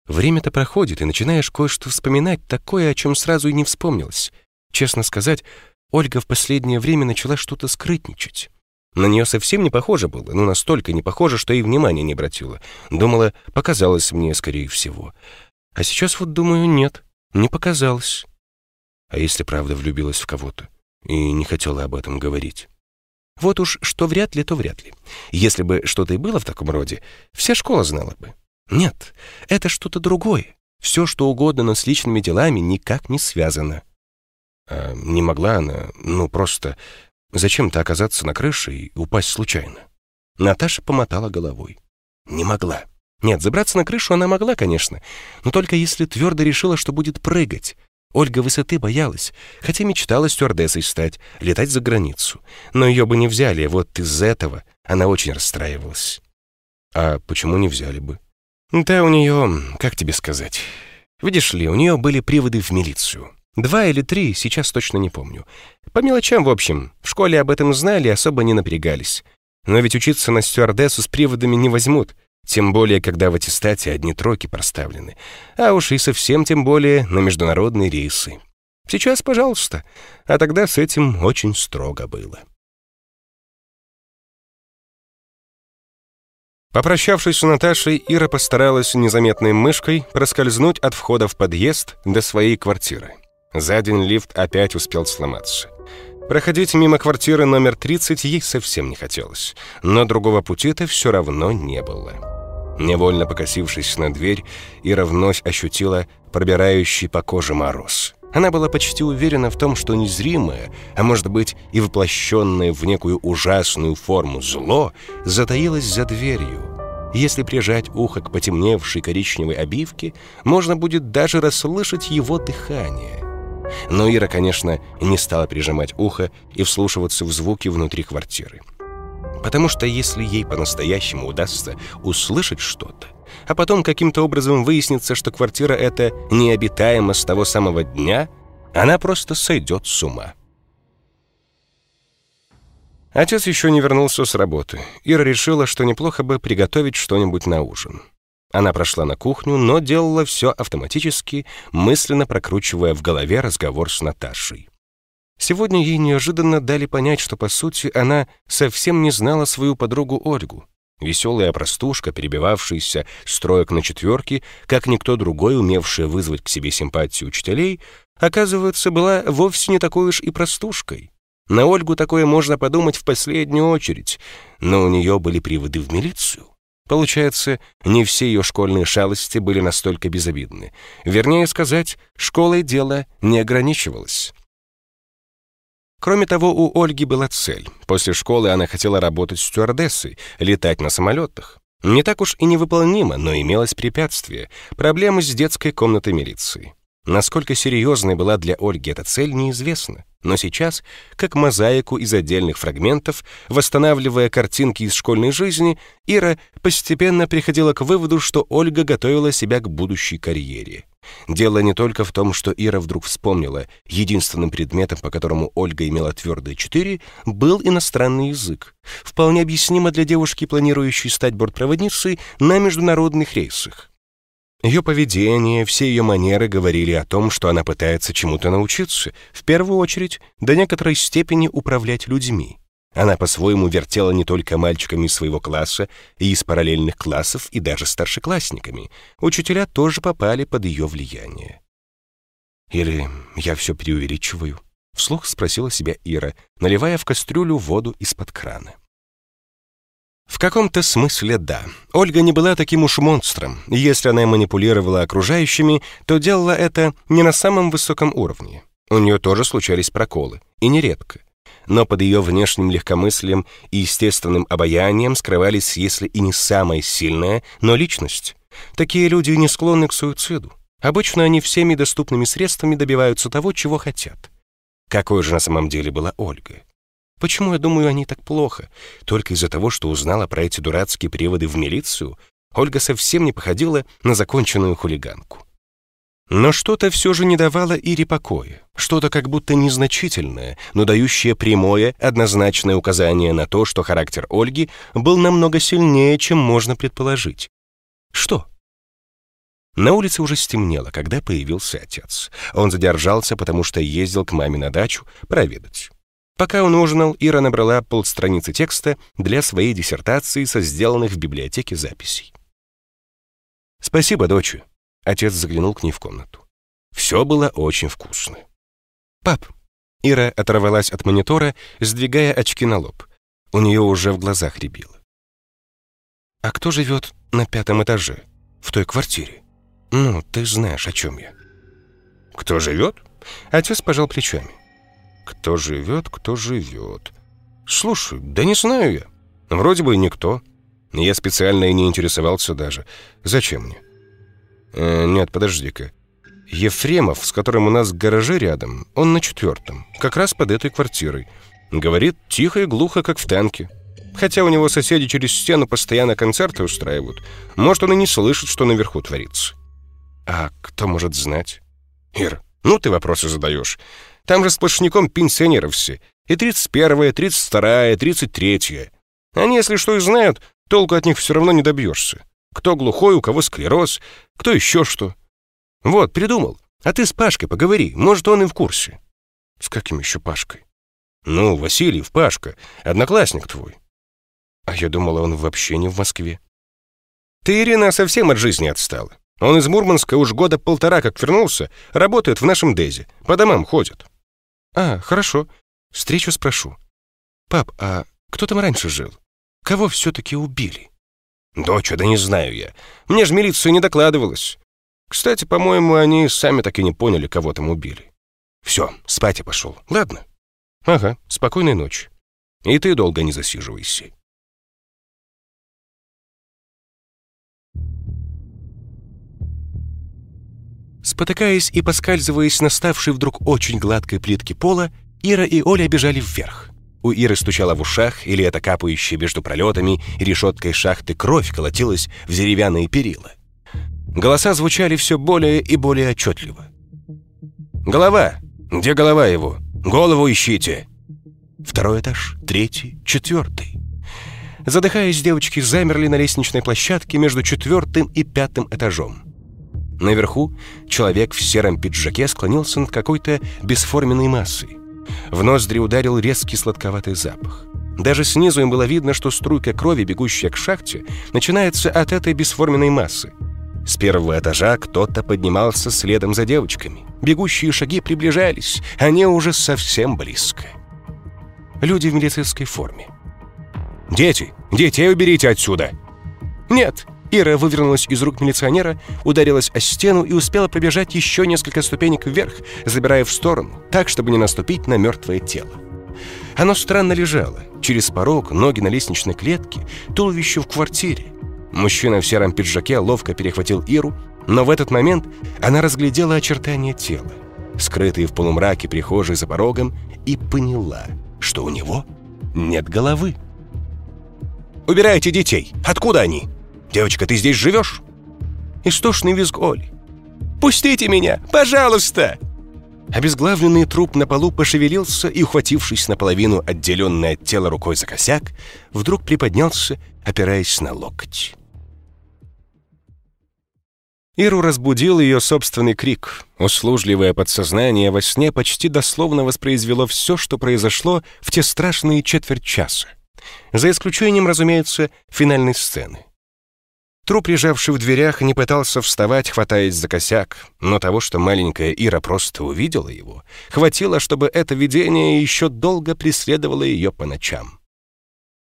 Speaker 1: время-то проходит, и начинаешь кое-что вспоминать такое, о чем сразу и не вспомнилось. Честно сказать, Ольга в последнее время начала что-то скрытничать. На нее совсем не похоже было, ну настолько не похоже, что и внимания не обратила. Думала, показалось мне, скорее всего. А сейчас вот думаю, нет, не показалось. А если правда влюбилась в кого-то и не хотела об этом говорить? Вот уж что вряд ли, то вряд ли. Если бы что-то и было в таком роде, вся школа знала бы. Нет, это что-то другое. Все, что угодно, но с личными делами никак не связано. А не могла она, ну просто, зачем-то оказаться на крыше и упасть случайно. Наташа помотала головой. Не могла. Нет, забраться на крышу она могла, конечно, но только если твердо решила, что будет прыгать. Ольга высоты боялась, хотя мечтала стюардессой стать, летать за границу. Но ее бы не взяли, вот из этого она очень расстраивалась. А почему не взяли бы? Да у нее, как тебе сказать... Видишь ли, у нее были приводы в милицию. Два или три, сейчас точно не помню. По мелочам, в общем. В школе об этом знали особо не напрягались. Но ведь учиться на стюардессу с приводами не возьмут. Тем более, когда в аттестате одни троки проставлены. А уж и совсем тем более на международные рейсы. Сейчас, пожалуйста. А тогда с этим очень строго было. Попрощавшись с Наташей, Ира постаралась незаметной мышкой проскользнуть от входа в подъезд до своей квартиры. За день лифт опять успел сломаться. Проходить мимо квартиры номер 30 ей совсем не хотелось, но другого пути-то все равно не было. Невольно покосившись на дверь, Ира вновь ощутила пробирающий по коже мороз. Она была почти уверена в том, что незримое, а может быть и воплощенное в некую ужасную форму зло, затаилось за дверью. Если прижать ухо к потемневшей коричневой обивке, можно будет даже расслышать его дыхание. Но Ира, конечно, не стала прижимать ухо и вслушиваться в звуки внутри квартиры. Потому что если ей по-настоящему удастся услышать что-то, а потом каким-то образом выяснится, что квартира эта необитаема с того самого дня, она просто сойдет с ума. Отец еще не вернулся с работы. Ира решила, что неплохо бы приготовить что-нибудь на ужин. Она прошла на кухню, но делала все автоматически, мысленно прокручивая в голове разговор с Наташей. Сегодня ей неожиданно дали понять, что, по сути, она совсем не знала свою подругу Ольгу. Веселая простушка, перебивавшаяся с троек на четверки, как никто другой, умевшая вызвать к себе симпатию учителей, оказывается, была вовсе не такой уж и простушкой. На Ольгу такое можно подумать в последнюю очередь, но у нее были приводы в милицию. Получается, не все ее школьные шалости были настолько безобидны. Вернее сказать, школой дело не ограничивалось. Кроме того, у Ольги была цель. После школы она хотела работать стюардессой, летать на самолетах. Не так уж и невыполнимо, но имелось препятствие — проблемы с детской комнатой милиции. Насколько серьезной была для Ольги эта цель, неизвестно. Но сейчас, как мозаику из отдельных фрагментов, восстанавливая картинки из школьной жизни, Ира постепенно приходила к выводу, что Ольга готовила себя к будущей карьере. Дело не только в том, что Ира вдруг вспомнила, единственным предметом, по которому Ольга имела твердые четыре, был иностранный язык. Вполне объяснимо для девушки, планирующей стать бортпроводницей на международных рейсах. Ее поведение, все ее манеры говорили о том, что она пытается чему-то научиться, в первую очередь до некоторой степени управлять людьми. Она по-своему вертела не только мальчиками своего класса и из параллельных классов, и даже старшеклассниками. Учителя тоже попали под ее влияние. «Или я все преувеличиваю?» — вслух спросила себя Ира, наливая в кастрюлю воду из-под крана. В каком-то смысле да. Ольга не была таким уж монстром. Если она манипулировала окружающими, то делала это не на самом высоком уровне. У нее тоже случались проколы, и нередко но под ее внешним легкомыслием и естественным обаянием скрывались, если и не самая сильная, но личность. Такие люди не склонны к суициду. Обычно они всеми доступными средствами добиваются того, чего хотят. Какой же на самом деле была Ольга? Почему я думаю о ней так плохо? Только из-за того, что узнала про эти дурацкие приводы в милицию, Ольга совсем не походила на законченную хулиганку. Но что-то все же не давало Ире покоя, что-то как будто незначительное, но дающее прямое, однозначное указание на то, что характер Ольги был намного сильнее, чем можно предположить. Что? На улице уже стемнело, когда появился отец. Он задержался, потому что ездил к маме на дачу проведать. Пока он ужинал, Ира набрала полстраницы текста для своей диссертации со сделанных в библиотеке записей. «Спасибо, дочь», Отец заглянул к ней в комнату. Все было очень вкусно. «Пап!» Ира оторвалась от монитора, сдвигая очки на лоб. У нее уже в глазах рябило. «А кто живет на пятом этаже, в той квартире? Ну, ты знаешь, о чем я». «Кто живет?» Отец пожал плечами. «Кто живет, кто живет?» «Слушай, да не знаю я. Вроде бы никто. Я специально и не интересовался даже. Зачем мне?» Э, «Нет, подожди-ка. Ефремов, с которым у нас гаражи рядом, он на четвертом, как раз под этой квартирой. Говорит тихо и глухо, как в танке. Хотя у него соседи через стену постоянно концерты устраивают. Может, он и не слышит, что наверху творится. А кто может знать? Ир, ну ты вопросы задаешь. Там же сплошняком пенсионеры все. И 31-я, 32-я, 33-я. Они, если что и знают, толку от них все равно не добьешься. Кто глухой, у кого склероз, кто еще что. Вот, придумал. А ты с Пашкой поговори, может, он и в курсе. С каким еще Пашкой? Ну, Васильев, Пашка, одноклассник твой. А я думала, он вообще не в Москве. Ты, Ирина, совсем от жизни отстала. Он из Мурманска уж года полтора как вернулся, работает в нашем Дезе, по домам ходит. А, хорошо, встречу спрошу. Пап, а кто там раньше жил? Кого все-таки убили? Доча, да не знаю я. Мне ж милиция не докладывалась. Кстати, по-моему, они сами так и не поняли, кого там убили. Все, спать я пошел. Ладно? Ага, спокойной ночи. И ты долго не засиживайся. Спотыкаясь и поскальзываясь на ставшей вдруг очень гладкой плитке пола, Ира и Оля бежали вверх. У Иры стучала в ушах, или это капающая между пролетами и решеткой шахты кровь колотилась в деревянные перила. Голоса звучали все более и более отчетливо. «Голова! Где голова его? Голову ищите!» Второй этаж, третий, четвертый. Задыхаясь, девочки замерли на лестничной площадке между четвертым и пятым этажом. Наверху человек в сером пиджаке склонился над какой-то бесформенной массой. В ноздри ударил резкий сладковатый запах. Даже снизу им было видно, что струйка крови, бегущая к шахте, начинается от этой бесформенной массы. С первого этажа кто-то поднимался следом за девочками. Бегущие шаги приближались, они уже совсем близко. Люди в милицейской форме. «Дети! Детей уберите отсюда!» «Нет!» Ира вывернулась из рук милиционера, ударилась о стену и успела пробежать еще несколько ступенек вверх, забирая в сторону, так, чтобы не наступить на мертвое тело. Оно странно лежало, через порог, ноги на лестничной клетке, туловище в квартире. Мужчина в сером пиджаке ловко перехватил Иру, но в этот момент она разглядела очертания тела, скрытые в полумраке прихожей за порогом, и поняла, что у него нет головы. «Убирайте детей! Откуда они?» «Девочка, ты здесь живешь?» Истошный визг Оли. «Пустите меня! Пожалуйста!» Обезглавленный труп на полу пошевелился и, ухватившись наполовину отделенный от тела рукой за косяк, вдруг приподнялся, опираясь на локоть. Иру разбудил ее собственный крик. Услужливое подсознание во сне почти дословно воспроизвело все, что произошло в те страшные четверть часа. За исключением, разумеется, финальной сцены. Труп, лежавший в дверях, не пытался вставать, хватаясь за косяк, но того, что маленькая Ира просто увидела его, хватило, чтобы это видение еще долго преследовало ее по ночам.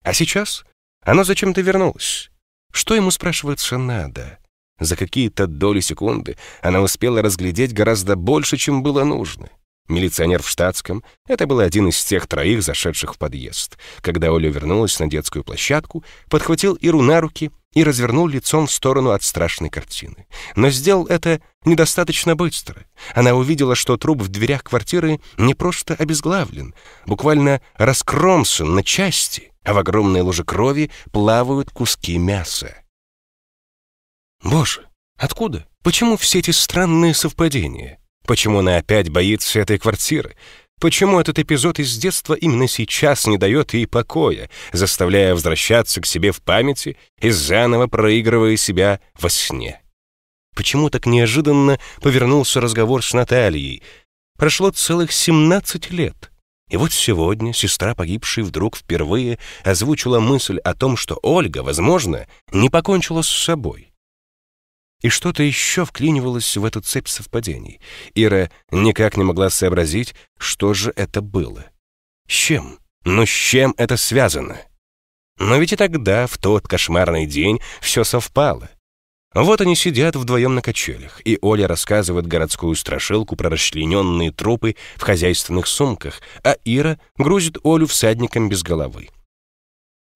Speaker 1: А сейчас оно зачем-то вернулось. Что ему, спрашивается, надо? За какие-то доли секунды она успела разглядеть гораздо больше, чем было нужно. Милиционер в штатском — это был один из тех троих, зашедших в подъезд. Когда Оля вернулась на детскую площадку, подхватил Иру на руки и развернул лицом в сторону от страшной картины. Но сделал это недостаточно быстро. Она увидела, что труп в дверях квартиры не просто обезглавлен, буквально раскромсан на части, а в огромной луже крови плавают куски мяса. Боже, откуда? Почему все эти странные совпадения? Почему она опять боится этой квартиры? Почему этот эпизод из детства именно сейчас не дает ей покоя, заставляя возвращаться к себе в памяти и заново проигрывая себя во сне? Почему так неожиданно повернулся разговор с Натальей? Прошло целых 17 лет. И вот сегодня сестра погибшей вдруг впервые озвучила мысль о том, что Ольга, возможно, не покончила с собой. И что-то еще вклинивалось в эту цепь совпадений. Ира никак не могла сообразить, что же это было. С чем? Но с чем это связано? Но ведь и тогда, в тот кошмарный день, все совпало. Вот они сидят вдвоем на качелях, и Оля рассказывает городскую страшилку про расчлененные трупы в хозяйственных сумках, а Ира грузит Олю всадником без головы.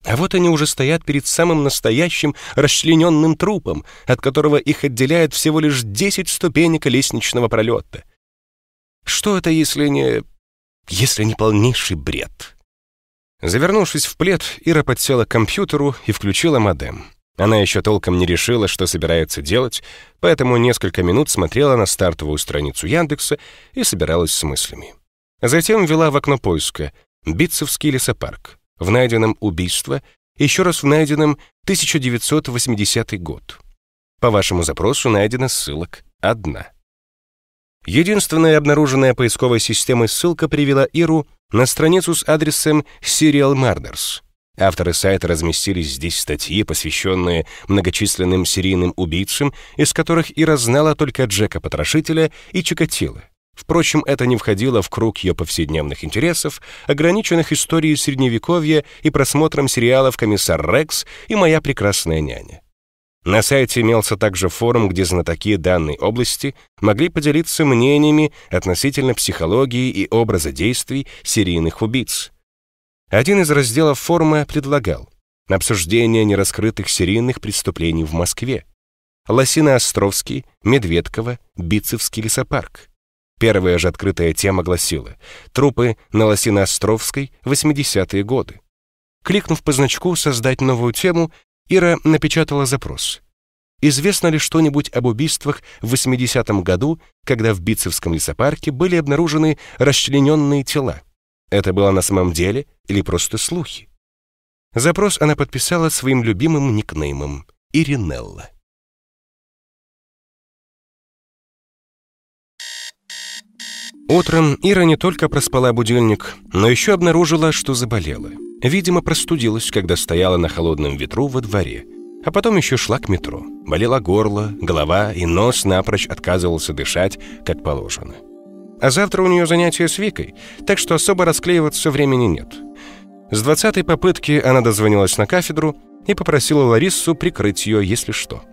Speaker 1: А вот они уже стоят перед самым настоящим расчлененным трупом, от которого их отделяет всего лишь 10 ступенек лестничного пролета. Что это, если не... если не полнейший бред? Завернувшись в плед, Ира подсела к компьютеру и включила модем. Она еще толком не решила, что собирается делать, поэтому несколько минут смотрела на стартовую страницу Яндекса и собиралась с мыслями. Затем ввела в окно поиска «Битцевский лесопарк». В найденном убийство, еще раз в найденном 1980 год. По вашему запросу найдена ссылок одна. Единственная обнаруженная поисковой системой ссылка привела Иру на страницу с адресом Serial Murders. Авторы сайта разместили здесь статьи, посвященные многочисленным серийным убийцам, из которых Ира знала только Джека-потрошителя и Чикатило. Впрочем, это не входило в круг ее повседневных интересов, ограниченных историей Средневековья и просмотром сериалов «Комиссар Рекс» и «Моя прекрасная няня». На сайте имелся также форум, где знатоки данной области могли поделиться мнениями относительно психологии и образа действий серийных убийц. Один из разделов форума предлагал обсуждение нераскрытых серийных преступлений в Москве. Лосино-Островский, Медведково, Битцевский лесопарк. Первая же открытая тема гласила «Трупы на Лосино-Островской, 80-е годы». Кликнув по значку «Создать новую тему», Ира напечатала запрос. Известно ли что-нибудь об убийствах в 80-м году, когда в Битцевском лесопарке были обнаружены расчлененные тела? Это было на самом деле или просто слухи? Запрос она подписала своим любимым никнеймом — Иринелла. Утром Ира не только проспала будильник, но еще обнаружила, что заболела. Видимо, простудилась, когда стояла на холодном ветру во дворе. А потом еще шла к метро. Болело горло, голова и нос напрочь отказывался дышать, как положено. А завтра у нее занятие с Викой, так что особо расклеиваться времени нет. С двадцатой попытки она дозвонилась на кафедру и попросила Ларису прикрыть ее, если что.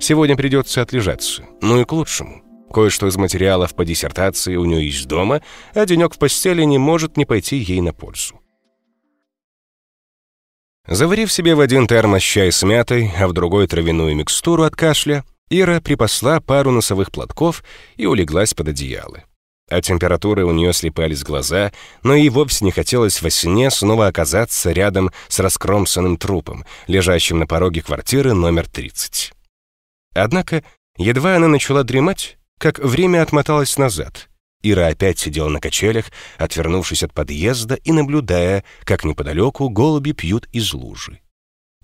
Speaker 1: Сегодня придется отлежаться, ну и к лучшему. Кое-что из материалов по диссертации у нее есть дома, а денек в постели не может не пойти ей на пользу. Заварив себе в один термос чай с мятой, а в другой травяную микстуру от кашля, Ира припасла пару носовых платков и улеглась под одеяло. От температуры у нее слепались глаза, но ей вовсе не хотелось во сне снова оказаться рядом с раскромсанным трупом, лежащим на пороге квартиры номер 30. Однако, едва она начала дремать, как время отмоталось назад, Ира опять сидела на качелях, отвернувшись от подъезда и наблюдая, как неподалеку голуби пьют из лужи.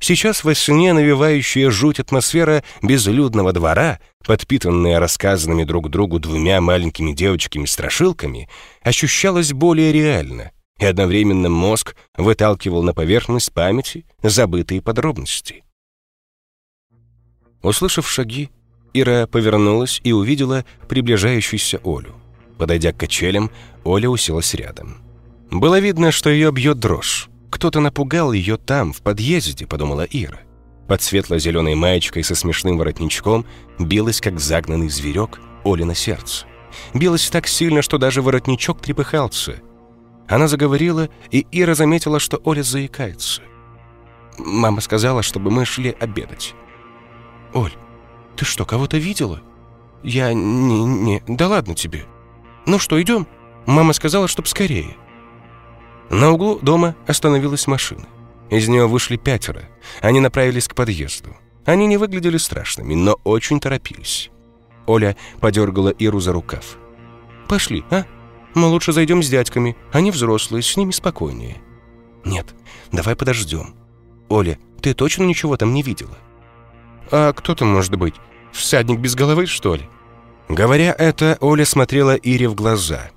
Speaker 1: Сейчас во сне навевающая жуть атмосфера безлюдного двора, подпитанная рассказанными друг другу двумя маленькими девочками-страшилками, ощущалась более реально, и одновременно мозг выталкивал на поверхность памяти забытые подробности. Услышав шаги, Ира повернулась и увидела приближающуюся Олю. Подойдя к качелям, Оля уселась рядом. Было видно, что ее бьет дрожь. Кто-то напугал ее там, в подъезде, подумала Ира. Под светло-зеленой маечкой со смешным воротничком билась, как загнанный зверек, Оля на сердце. Билась так сильно, что даже воротничок трепыхался. Она заговорила, и Ира заметила, что Оля заикается. Мама сказала, чтобы мы шли обедать. «Оль, ты что, кого-то видела?» «Я не... не... Да ладно тебе. «Ну что, идем?» Мама сказала, чтоб скорее. На углу дома остановилась машина. Из нее вышли пятеро. Они направились к подъезду. Они не выглядели страшными, но очень торопились. Оля подергала Иру за рукав. «Пошли, а? Мы лучше зайдем с дядьками. Они взрослые, с ними спокойнее». «Нет, давай подождем. Оля, ты точно ничего там не видела?» «А кто там может быть? Всадник без головы, что ли?» Говоря это, Оля смотрела Ире в глаза.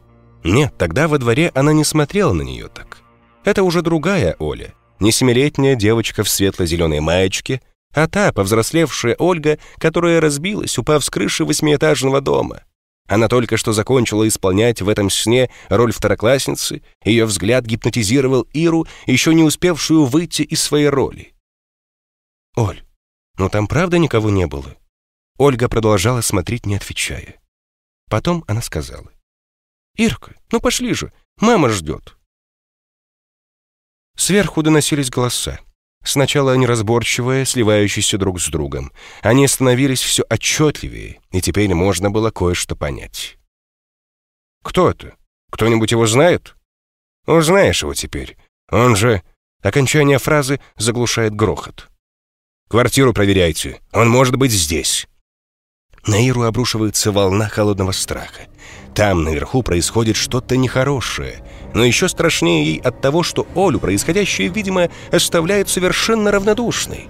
Speaker 1: Нет, тогда во дворе она не смотрела на нее так. Это уже другая Оля, не семилетняя девочка в светло-зеленой маечке, а та, повзрослевшая Ольга, которая разбилась, упав с крыши восьмиэтажного дома. Она только что закончила исполнять в этом сне роль второклассницы, ее взгляд гипнотизировал Иру, еще не успевшую выйти из своей роли. «Оль, ну там правда никого не было?» Ольга продолжала смотреть, не отвечая. Потом она сказала. «Ирка, ну пошли же, мама ждет». Сверху доносились голоса. Сначала неразборчивые, сливающиеся друг с другом. Они становились все отчетливее, и теперь можно было кое-что понять. «Кто это? Кто-нибудь его знает?» «Узнаешь его теперь. Он же...» Окончание фразы заглушает грохот. «Квартиру проверяйте. Он может быть здесь». На Иру обрушивается волна холодного страха. Там, наверху, происходит что-то нехорошее. Но еще страшнее ей от того, что Олю происходящее, видимо, оставляет совершенно равнодушной.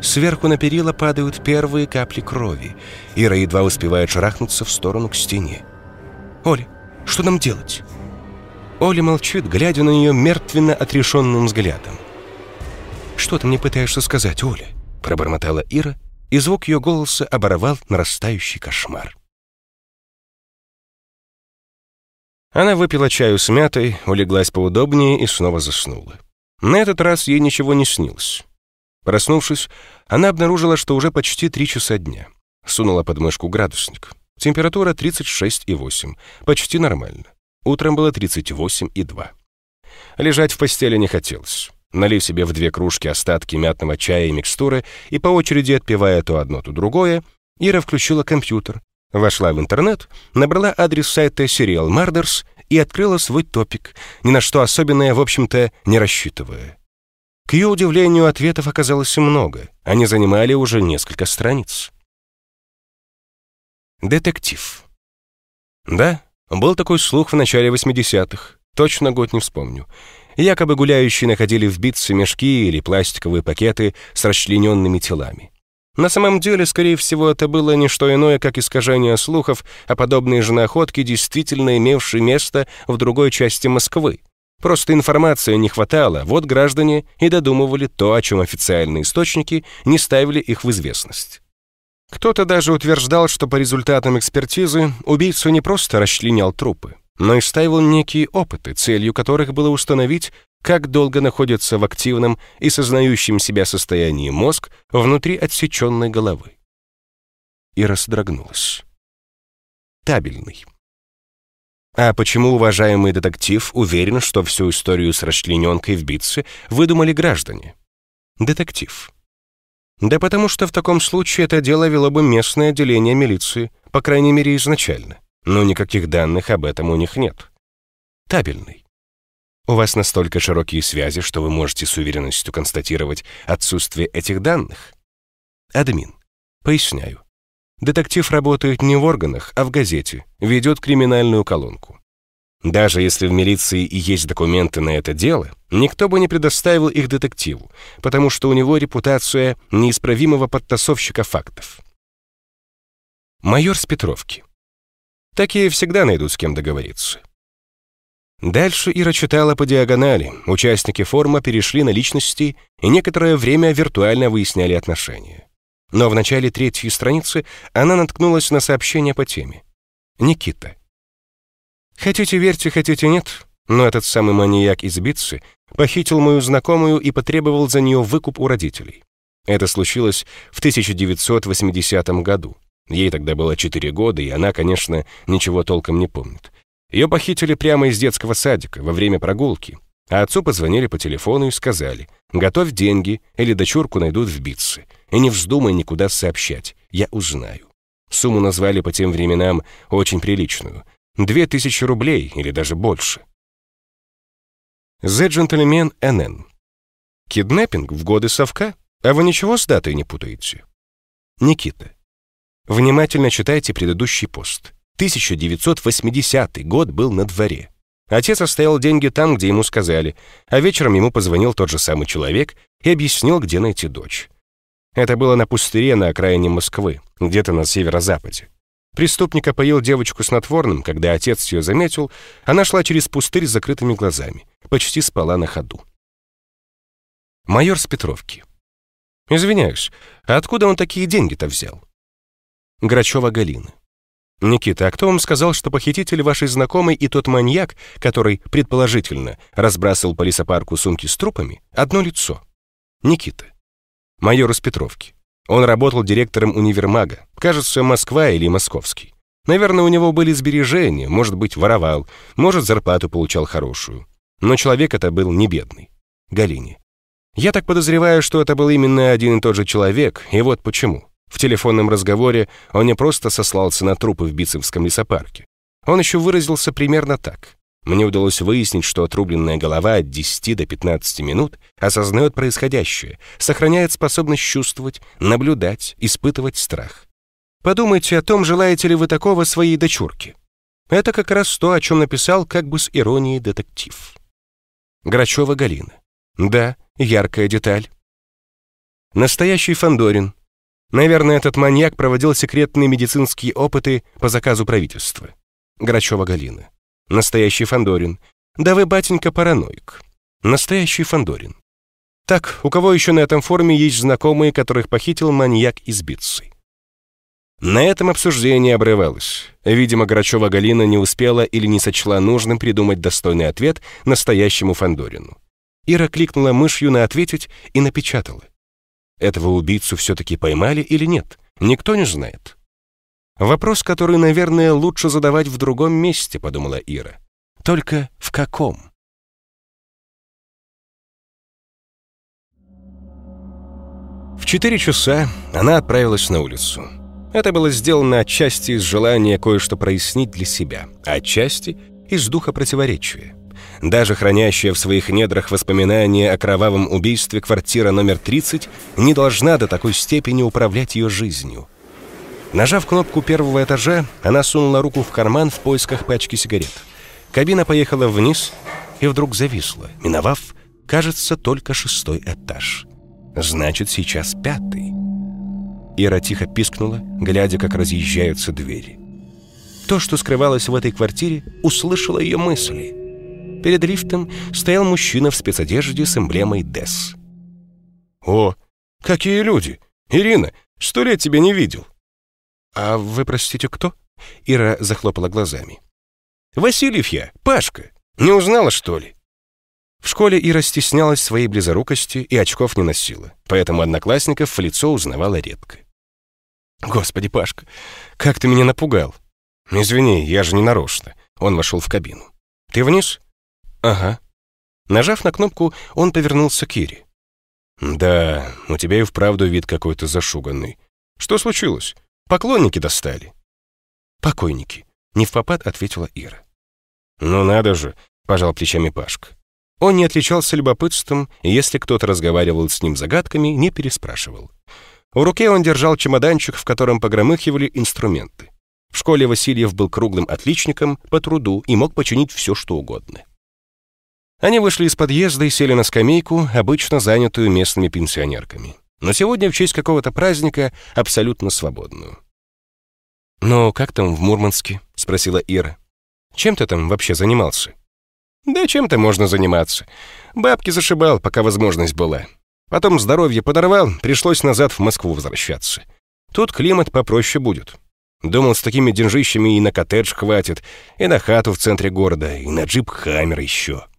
Speaker 1: Сверху на перила падают первые капли крови. Ира едва успевает шарахнуться в сторону к стене. «Оля, что нам делать?» Оля молчит, глядя на нее мертвенно отрешенным взглядом. «Что ты мне пытаешься сказать, Оля?» пробормотала Ира, и звук ее голоса оборвал нарастающий кошмар. Она выпила чаю с мятой, улеглась поудобнее и снова заснула. На этот раз ей ничего не снилось. Проснувшись, она обнаружила, что уже почти три часа дня. Сунула под мышку градусник. Температура 36,8. Почти нормально. Утром было 38,2. Лежать в постели не хотелось. Налив себе в две кружки остатки мятного чая и микстуры и по очереди отпивая то одно, то другое, Ира включила компьютер, вошла в интернет, набрала адрес сайта Serial Murders и открыла свой топик, ни на что особенное, в общем-то, не рассчитывая. К ее удивлению, ответов оказалось много. Они занимали уже несколько страниц. Детектив. Да, был такой слух в начале 80-х. Точно год не вспомню. Якобы гуляющие находили в битце мешки или пластиковые пакеты с расчлененными телами. На самом деле, скорее всего, это было не что иное, как искажение слухов о подобной же находке, действительно имевшей место в другой части Москвы. Просто информации не хватало, вот граждане и додумывали то, о чем официальные источники не ставили их в известность. Кто-то даже утверждал, что по результатам экспертизы убийцу не просто расчленял трупы, но и ставил некие опыты, целью которых было установить, как долго находится в активном и сознающем себя состоянии мозг внутри отсеченной головы. И расдрогнулась. Табельный. А почему уважаемый детектив уверен, что всю историю с расчлененкой в Битце выдумали граждане? Детектив. Да потому что в таком случае это дело вело бы местное отделение милиции, по крайней мере изначально но никаких данных об этом у них нет. Табельный. У вас настолько широкие связи, что вы можете с уверенностью констатировать отсутствие этих данных? Админ. Поясняю. Детектив работает не в органах, а в газете, ведет криминальную колонку. Даже если в милиции и есть документы на это дело, никто бы не предоставил их детективу, потому что у него репутация неисправимого подтасовщика фактов. Майор с Петровки. Такие всегда найдут с кем договориться. Дальше Ира читала по диагонали. Участники форума перешли на личности и некоторое время виртуально выясняли отношения. Но в начале третьей страницы она наткнулась на сообщение по теме. Никита. Хотите верьте, хотите нет, но этот самый маньяк из Битцы похитил мою знакомую и потребовал за нее выкуп у родителей. Это случилось в 1980 году. Ей тогда было 4 года, и она, конечно, ничего толком не помнит. Ее похитили прямо из детского садика во время прогулки, а отцу позвонили по телефону и сказали «Готовь деньги, или дочурку найдут в Битце, и не вздумай никуда сообщать, я узнаю». Сумму назвали по тем временам очень приличную — две тысячи рублей или даже больше. The Gentleman NN. Киднеппинг в годы совка? А вы ничего с датой не путаете? Никита. Внимательно читайте предыдущий пост. 1980 год был на дворе. Отец оставил деньги там, где ему сказали, а вечером ему позвонил тот же самый человек и объяснил, где найти дочь. Это было на пустыре на окраине Москвы, где-то на северо-западе. Преступник опоил девочку снотворным, когда отец ее заметил, она шла через пустырь с закрытыми глазами, почти спала на ходу. Майор с Петровки. Извиняюсь, а откуда он такие деньги-то взял? Грачева Галина. «Никита, а кто вам сказал, что похититель вашей знакомой и тот маньяк, который, предположительно, разбрасывал по лесопарку сумки с трупами, одно лицо?» «Никита. Майор из Петровки. Он работал директором универмага, кажется, Москва или Московский. Наверное, у него были сбережения, может быть, воровал, может, зарплату получал хорошую. Но человек это был не бедный. Галине. Я так подозреваю, что это был именно один и тот же человек, и вот почему. В телефонном разговоре он не просто сослался на трупы в Бицевском лесопарке. Он еще выразился примерно так. Мне удалось выяснить, что отрубленная голова от 10 до 15 минут осознает происходящее, сохраняет способность чувствовать, наблюдать, испытывать страх. Подумайте о том, желаете ли вы такого своей дочурке. Это как раз то, о чем написал как бы с иронией детектив. Грачева Галина. Да, яркая деталь. Настоящий Фандорин. Наверное, этот маньяк проводил секретные медицинские опыты по заказу правительства. Грачева Галина. Настоящий Фандорин. Да вы, батенька, параноик. Настоящий Фандорин. Так, у кого еще на этом форуме есть знакомые, которых похитил маньяк из Битсы? На этом обсуждение обрывалось. Видимо, Грачева Галина не успела или не сочла нужным придумать достойный ответ настоящему Фандорину. Ира кликнула мышью на «ответить» и напечатала. Этого убийцу все-таки поймали или нет, никто не знает. Вопрос, который, наверное, лучше задавать в другом месте, подумала Ира. Только в каком? В четыре часа она отправилась на улицу. Это было сделано отчасти из желания кое-что прояснить для себя, а отчасти из духа противоречия. Даже хранящая в своих недрах воспоминания о кровавом убийстве квартира номер 30 не должна до такой степени управлять ее жизнью. Нажав кнопку первого этажа, она сунула руку в карман в поисках пачки сигарет. Кабина поехала вниз и вдруг зависла, миновав, кажется, только шестой этаж. Значит, сейчас пятый. Ира тихо пискнула, глядя, как разъезжаются двери. То, что скрывалось в этой квартире, услышало ее мысли — Перед лифтом стоял мужчина в спецодежде с эмблемой ДЭС. «О, какие люди! Ирина, сто лет тебя не видел!» «А вы, простите, кто?» Ира захлопала глазами. «Васильев я, Пашка. Не узнала, что ли?» В школе Ира стеснялась своей близорукости и очков не носила, поэтому одноклассников в лицо узнавала редко. «Господи, Пашка, как ты меня напугал!» «Извини, я же не нарочно». Он вошел в кабину. «Ты вниз?» «Ага». Нажав на кнопку, он повернулся к Ире. «Да, у тебя и вправду вид какой-то зашуганный. Что случилось? Поклонники достали?» «Покойники», — не в попад ответила Ира. «Ну надо же», — пожал плечами Пашка. Он не отличался любопытством, и если кто-то разговаривал с ним загадками, не переспрашивал. В руке он держал чемоданчик, в котором погромыхивали инструменты. В школе Васильев был круглым отличником по труду и мог починить все, что угодно. Они вышли из подъезда и сели на скамейку, обычно занятую местными пенсионерками. Но сегодня в честь какого-то праздника абсолютно свободную. «Ну, как там в Мурманске?» — спросила Ира. «Чем ты там вообще занимался?» «Да чем-то можно заниматься. Бабки зашибал, пока возможность была. Потом здоровье подорвал, пришлось назад в Москву возвращаться. Тут климат попроще будет. Думал, с такими деньжищами и на коттедж хватит, и на хату в центре города, и на джип Хаммер еще.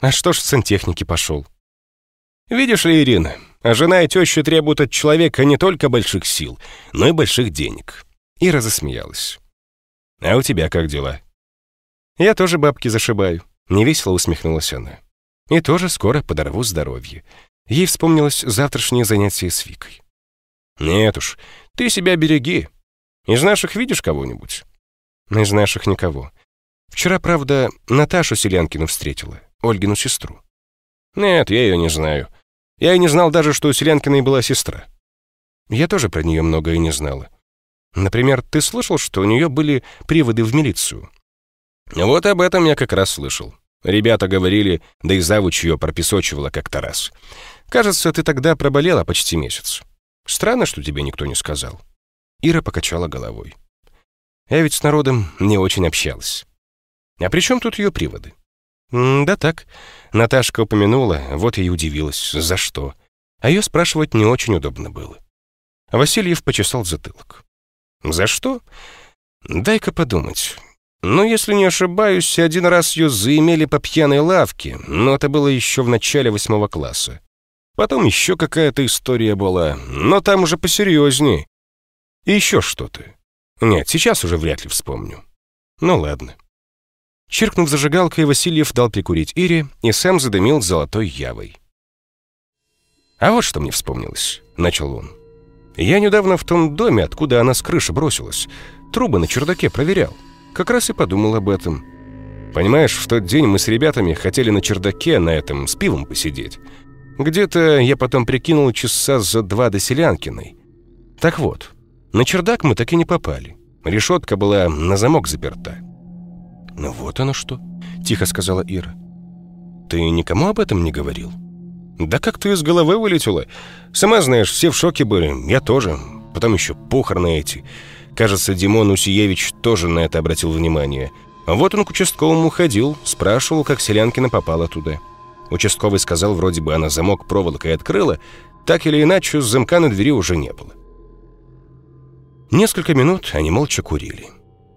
Speaker 1: А что ж в сантехники пошел? Видишь ли, Ирина, а жена и теща требуют от человека не только больших сил, но и больших денег. Ира засмеялась. А у тебя как дела? Я тоже бабки зашибаю. Невесело усмехнулась она. И тоже скоро подорву здоровье. Ей вспомнилось завтрашнее занятие с Викой. Нет уж, ты себя береги. Из наших видишь кого-нибудь? Из наших никого. Вчера, правда, Наташу Селянкину встретила. Ольгину сестру. Нет, я ее не знаю. Я и не знал даже, что у Селянкиной была сестра. Я тоже про нее многое не знала. Например, ты слышал, что у нее были приводы в милицию? Вот об этом я как раз слышал. Ребята говорили, да и завуч ее пропесочивала как-то раз. Кажется, ты тогда проболела почти месяц. Странно, что тебе никто не сказал. Ира покачала головой. Я ведь с народом не очень общалась. А при чем тут ее приводы? «Да так». Наташка упомянула, вот и удивилась. За что? А ее спрашивать не очень удобно было. Васильев почесал затылок. «За что?» Дай-ка подумать. Ну, если не ошибаюсь, один раз ее заимели по пьяной лавке, но это было еще в начале восьмого класса. Потом еще какая-то история была, но там уже посерьезнее. И еще что-то. Нет, сейчас уже вряд ли вспомню. Ну ладно. Чиркнув зажигалкой, Васильев дал прикурить Ире и сам задымил золотой явой. «А вот что мне вспомнилось», — начал он. «Я недавно в том доме, откуда она с крыши бросилась, трубы на чердаке проверял. Как раз и подумал об этом. Понимаешь, в тот день мы с ребятами хотели на чердаке на этом с пивом посидеть. Где-то я потом прикинул часа за два до Селянкиной. Так вот, на чердак мы так и не попали. Решетка была на замок заперта. «Ну вот оно что», — тихо сказала Ира. «Ты никому об этом не говорил?» «Да как ты из головы вылетела? Сама знаешь, все в шоке были, я тоже. Потом еще похороны эти. Кажется, Димон Усиевич тоже на это обратил внимание. А вот он к участковому ходил, спрашивал, как Селянкина попала туда. Участковый сказал, вроде бы она замок проволокой открыла, так или иначе, замка на двери уже не было. Несколько минут они молча курили.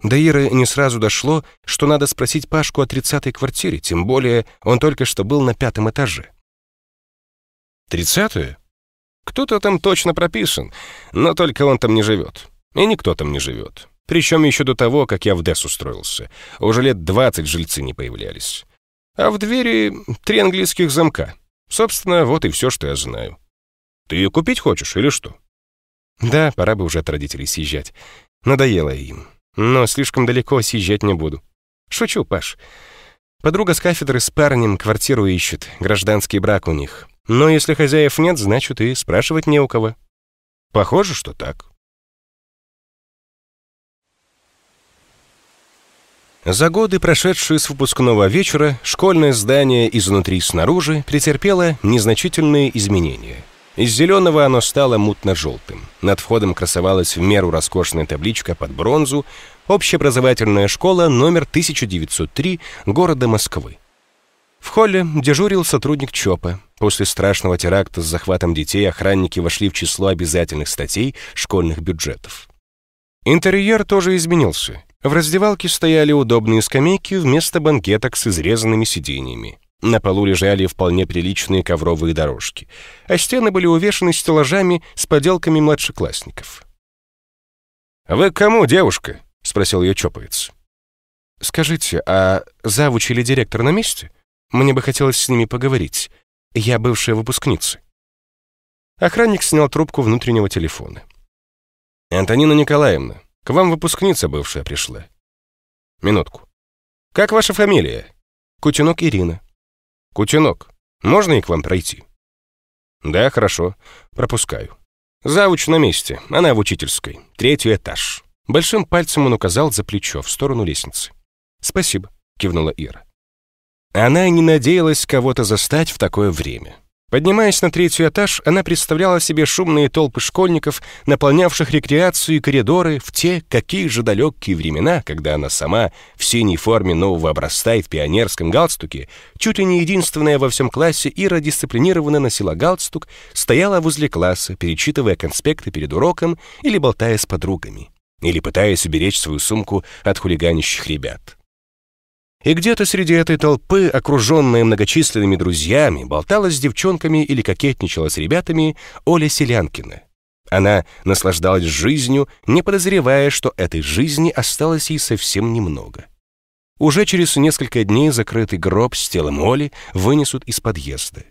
Speaker 1: До Иры не сразу дошло, что надо спросить Пашку о тридцатой квартире, тем более он только что был на пятом этаже. «Тридцатая? Кто-то там точно прописан, но только он там не живет. И никто там не живет. Причем еще до того, как я в ДЭС устроился. Уже лет двадцать жильцы не появлялись. А в двери три английских замка. Собственно, вот и все, что я знаю. Ты ее купить хочешь или что?» «Да, пора бы уже от родителей съезжать. Надоело им. Но слишком далеко съезжать не буду. Шучу, Паш. Подруга с кафедры с парнем квартиру ищет, гражданский брак у них. Но если хозяев нет, значит и спрашивать не у кого. Похоже, что так. За годы, прошедшие с выпускного вечера, школьное здание изнутри и снаружи претерпело незначительные изменения. Из зеленого оно стало мутно-желтым. Над входом красовалась в меру роскошная табличка под бронзу «Общеобразовательная школа номер 1903 города Москвы». В холле дежурил сотрудник ЧОПа. После страшного теракта с захватом детей охранники вошли в число обязательных статей школьных бюджетов. Интерьер тоже изменился. В раздевалке стояли удобные скамейки вместо банкеток с изрезанными сиденьями. На полу лежали вполне приличные ковровые дорожки, а стены были увешаны стеллажами с поделками младшеклассников. «Вы к кому, девушка?» — спросил ее чоповец. «Скажите, а завуч или директор на месте? Мне бы хотелось с ними поговорить. Я бывшая выпускница». Охранник снял трубку внутреннего телефона. «Антонина Николаевна, к вам выпускница бывшая пришла». «Минутку. Как ваша фамилия?» «Кутюнок Ирина». «Кутюнок, можно и к вам пройти?» «Да, хорошо. Пропускаю. Завуч на месте, она в учительской. Третий этаж». Большим пальцем он указал за плечо, в сторону лестницы. «Спасибо», — кивнула Ира. Она не надеялась кого-то застать в такое время. Поднимаясь на третий этаж, она представляла себе шумные толпы школьников, наполнявших рекреацию и коридоры в те, какие же далекие времена, когда она сама в синей форме нового образца и в пионерском галстуке, чуть ли не единственная во всем классе Ира дисциплинированно носила галстук, стояла возле класса, перечитывая конспекты перед уроком или болтая с подругами, или пытаясь уберечь свою сумку от хулиганищих ребят. И где-то среди этой толпы, окруженная многочисленными друзьями, болталась с девчонками или кокетничала с ребятами Оля Селянкина. Она наслаждалась жизнью, не подозревая, что этой жизни осталось ей совсем немного. Уже через несколько дней закрытый гроб с телом Оли вынесут из подъезда.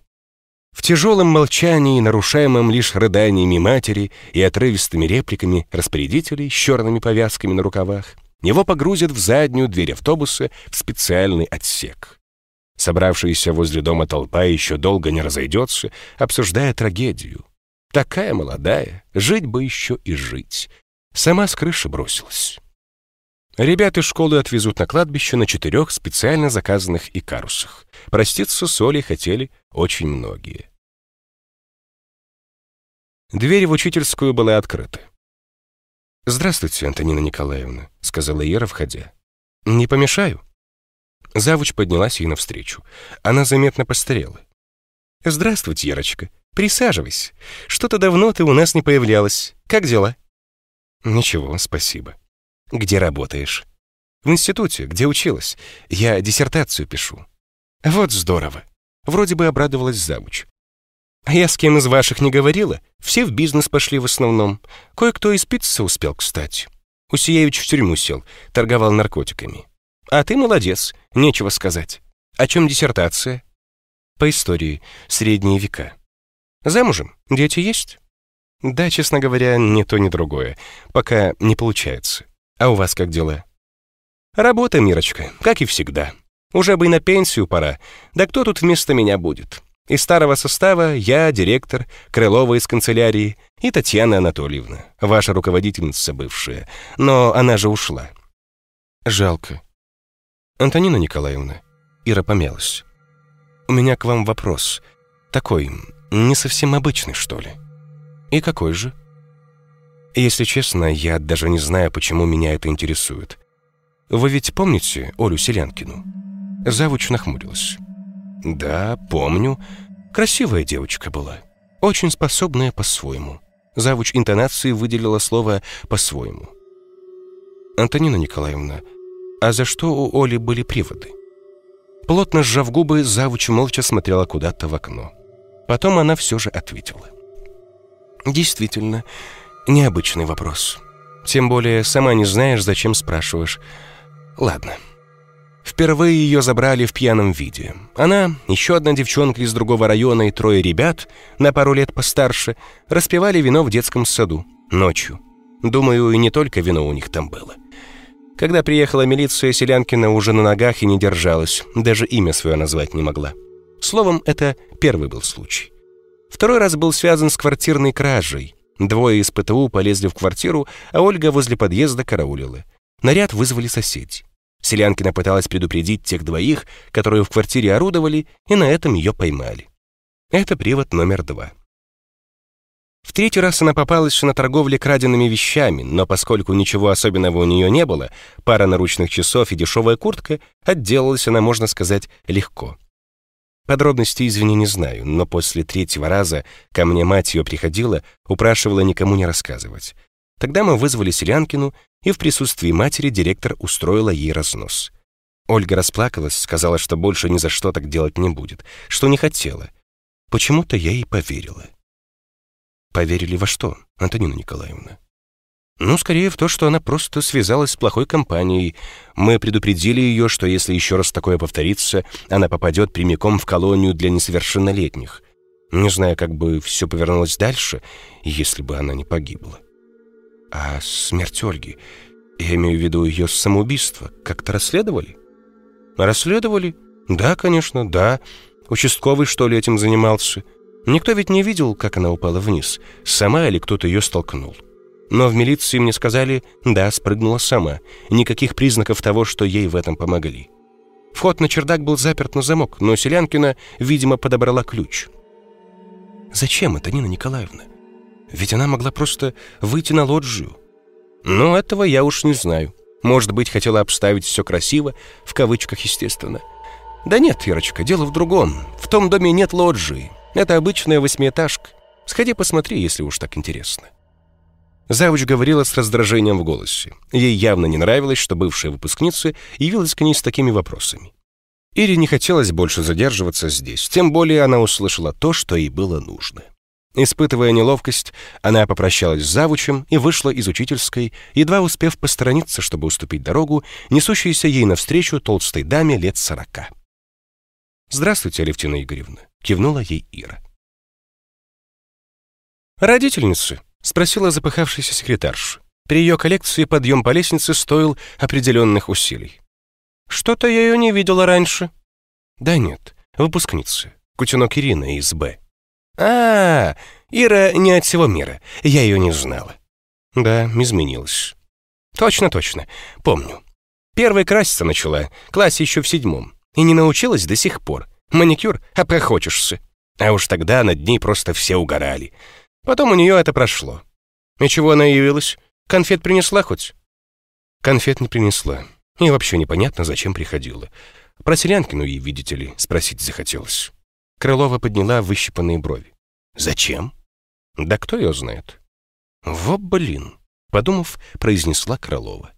Speaker 1: В тяжелом молчании, нарушаемом лишь рыданиями матери и отрывистыми репликами распорядителей с черными повязками на рукавах, его погрузят в заднюю дверь автобуса в специальный отсек. Собравшаяся возле дома толпа еще долго не разойдется, обсуждая трагедию. Такая молодая, жить бы еще и жить. Сама с крыши бросилась. Ребят из школы отвезут на кладбище на четырех специально заказанных икарусах. Проститься с Олей хотели очень многие. Дверь в учительскую была открыта. «Здравствуйте, Антонина Николаевна», — сказала Ера, входя. «Не помешаю?» Завуч поднялась ей навстречу. Она заметно постарела. «Здравствуйте, Ерочка. Присаживайся. Что-то давно ты у нас не появлялась. Как дела?» «Ничего, спасибо». Где работаешь? В институте, где училась. Я диссертацию пишу. Вот здорово. Вроде бы обрадовалась завуч. А я с кем из ваших не говорила. Все в бизнес пошли в основном. Кое-кто из спиться успел, кстати. Усиевич в тюрьму сел, торговал наркотиками. А ты молодец, нечего сказать. О чем диссертация? По истории, средние века. Замужем? Дети есть? Да, честно говоря, ни то, ни другое. Пока не получается. А у вас как дела? Работа, Мирочка, как и всегда. Уже бы и на пенсию пора. Да кто тут вместо меня будет? Из старого состава я, директор, Крылова из канцелярии и Татьяна Анатольевна, ваша руководительница бывшая. Но она же ушла. Жалко. Антонина Николаевна, Ира помялась. У меня к вам вопрос. Такой, не совсем обычный, что ли. И какой же? Если честно, я даже не знаю, почему меня это интересует. Вы ведь помните Олю Селянкину? Завуч нахмурилась. Да, помню. Красивая девочка была. Очень способная по-своему. Завуч интонации выделила слово «по-своему». Антонина Николаевна, а за что у Оли были приводы? Плотно сжав губы, завуч молча смотрела куда-то в окно. Потом она все же ответила. «Действительно, необычный вопрос. Тем более, сама не знаешь, зачем спрашиваешь. Ладно». Впервые ее забрали в пьяном виде. Она, еще одна девчонка из другого района и трое ребят, на пару лет постарше, распивали вино в детском саду. Ночью. Думаю, и не только вино у них там было. Когда приехала милиция, Селянкина уже на ногах и не держалась, даже имя свое назвать не могла. Словом, это первый был случай. Второй раз был связан с квартирной кражей. Двое из ПТУ полезли в квартиру, а Ольга возле подъезда караулила. Наряд вызвали соседи. Селянкина пыталась предупредить тех двоих, которые в квартире орудовали, и на этом ее поймали. Это привод номер два. В третий раз она попалась на торговле краденными вещами, но поскольку ничего особенного у нее не было, пара наручных часов и дешевая куртка, отделалась она, можно сказать, легко. Подробностей, извини, не знаю, но после третьего раза ко мне мать ее приходила, упрашивала никому не рассказывать. Тогда мы вызвали Селянкину, и в присутствии матери директор устроила ей разнос. Ольга расплакалась, сказала, что больше ни за что так делать не будет, что не хотела. Почему-то я ей поверила. Поверили во что, Антонина Николаевна? Ну, скорее в то, что она просто связалась с плохой компанией. Мы предупредили ее, что если еще раз такое повторится, она попадет прямиком в колонию для несовершеннолетних. Не знаю, как бы все повернулось дальше, если бы она не погибла. А смерть Ольги, я имею в виду ее самоубийство, как-то расследовали? Расследовали? Да, конечно, да. Участковый, что ли, этим занимался? Никто ведь не видел, как она упала вниз, сама или кто-то ее столкнул. Но в милиции мне сказали, да, спрыгнула сама. Никаких признаков того, что ей в этом помогли. Вход на чердак был заперт на замок, но Селянкина, видимо, подобрала ключ. Зачем это, Нина Николаевна? Ведь она могла просто выйти на лоджию. Но этого я уж не знаю. Может быть, хотела обставить все красиво, в кавычках, естественно. Да нет, Ирочка, дело в другом. В том доме нет лоджии. Это обычная восьмиэтажка. Сходи посмотри, если уж так интересно». Завуч говорила с раздражением в голосе. Ей явно не нравилось, что бывшая выпускница явилась к ней с такими вопросами. Ире не хотелось больше задерживаться здесь, тем более она услышала то, что ей было нужно. Испытывая неловкость, она попрощалась с завучем и вышла из учительской, едва успев посторониться, чтобы уступить дорогу, несущейся ей навстречу толстой даме лет сорока. «Здравствуйте, Алевтина Игоревна», — кивнула ей Ира. «Родительницы?» — спросила запыхавшаяся секретарша. При ее коллекции подъем по лестнице стоил определенных усилий. «Что-то я ее не видела раньше». «Да нет, выпускница. Кутенок Ирина из Б». «А, Ира не от всего мира. Я ее не знала». «Да, изменилась». «Точно, точно. Помню. Первой краситься начала, классе еще в седьмом. И не научилась до сих пор. Маникюр, а прохочешься. А уж тогда над ней просто все угорали. Потом у нее это прошло. И чего она явилась? Конфет принесла хоть? Конфет не принесла. И вообще непонятно, зачем приходила. Про Селянкину ей, видите ли, спросить захотелось. Крылова подняла выщипанные брови. «Зачем?» «Да кто ее знает?» «Во блин!» — подумав, произнесла Крылова.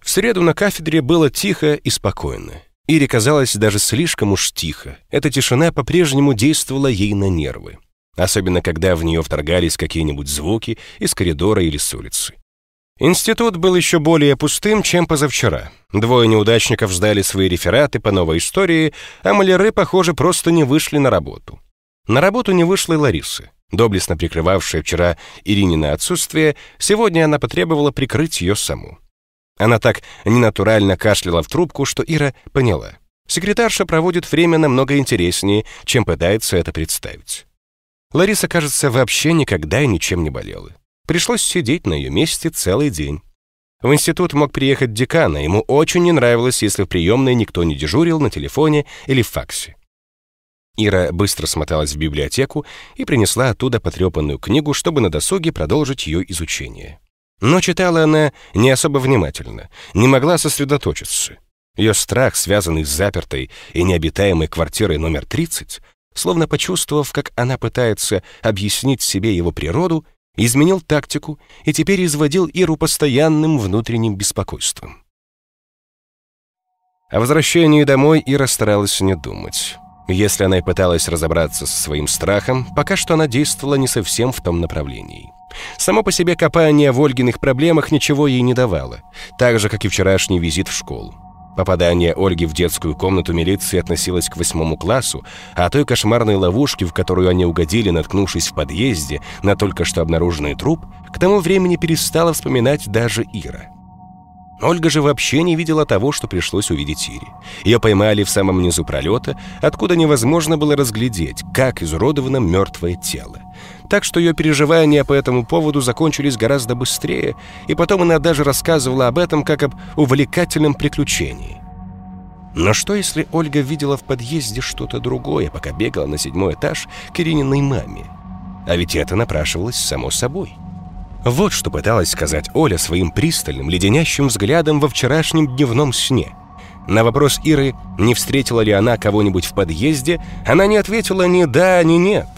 Speaker 1: В среду на кафедре было тихо и спокойно. Ире казалось даже слишком уж тихо. Эта тишина по-прежнему действовала ей на нервы. Особенно, когда в нее вторгались какие-нибудь звуки из коридора или с улицы. Институт был еще более пустым, чем позавчера. Двое неудачников сдали свои рефераты по новой истории, а маляры, похоже, просто не вышли на работу. На работу не вышла и Лариса. Доблестно прикрывавшая вчера Иринина отсутствие, сегодня она потребовала прикрыть ее саму. Она так ненатурально кашляла в трубку, что Ира поняла. Секретарша проводит время намного интереснее, чем пытается это представить. Лариса, кажется, вообще никогда и ничем не болела. Пришлось сидеть на ее месте целый день. В институт мог приехать декан, а ему очень не нравилось, если в приемной никто не дежурил на телефоне или факсе. Ира быстро смоталась в библиотеку и принесла оттуда потрепанную книгу, чтобы на досуге продолжить ее изучение. Но читала она не особо внимательно, не могла сосредоточиться. Ее страх, связанный с запертой и необитаемой квартирой номер 30, словно почувствовав, как она пытается объяснить себе его природу, изменил тактику и теперь изводил Иру постоянным внутренним беспокойством. О возвращении домой Ира старалась не думать. Если она и пыталась разобраться со своим страхом, пока что она действовала не совсем в том направлении. Само по себе копание в Ольгиных проблемах ничего ей не давало, так же, как и вчерашний визит в школу. Попадание Ольги в детскую комнату милиции относилось к восьмому классу, а той кошмарной ловушке, в которую они угодили, наткнувшись в подъезде на только что обнаруженный труп, к тому времени перестала вспоминать даже Ира. Ольга же вообще не видела того, что пришлось увидеть Ире. Ее поймали в самом низу пролета, откуда невозможно было разглядеть, как изуродовано мертвое тело. Так что ее переживания по этому поводу закончились гораздо быстрее, и потом она даже рассказывала об этом как об увлекательном приключении. Но что, если Ольга видела в подъезде что-то другое, пока бегала на седьмой этаж к Ирининой маме? А ведь это напрашивалось само собой. Вот что пыталась сказать Оля своим пристальным, леденящим взглядом во вчерашнем дневном сне. На вопрос Иры, не встретила ли она кого-нибудь в подъезде, она не ответила ни да, ни нет.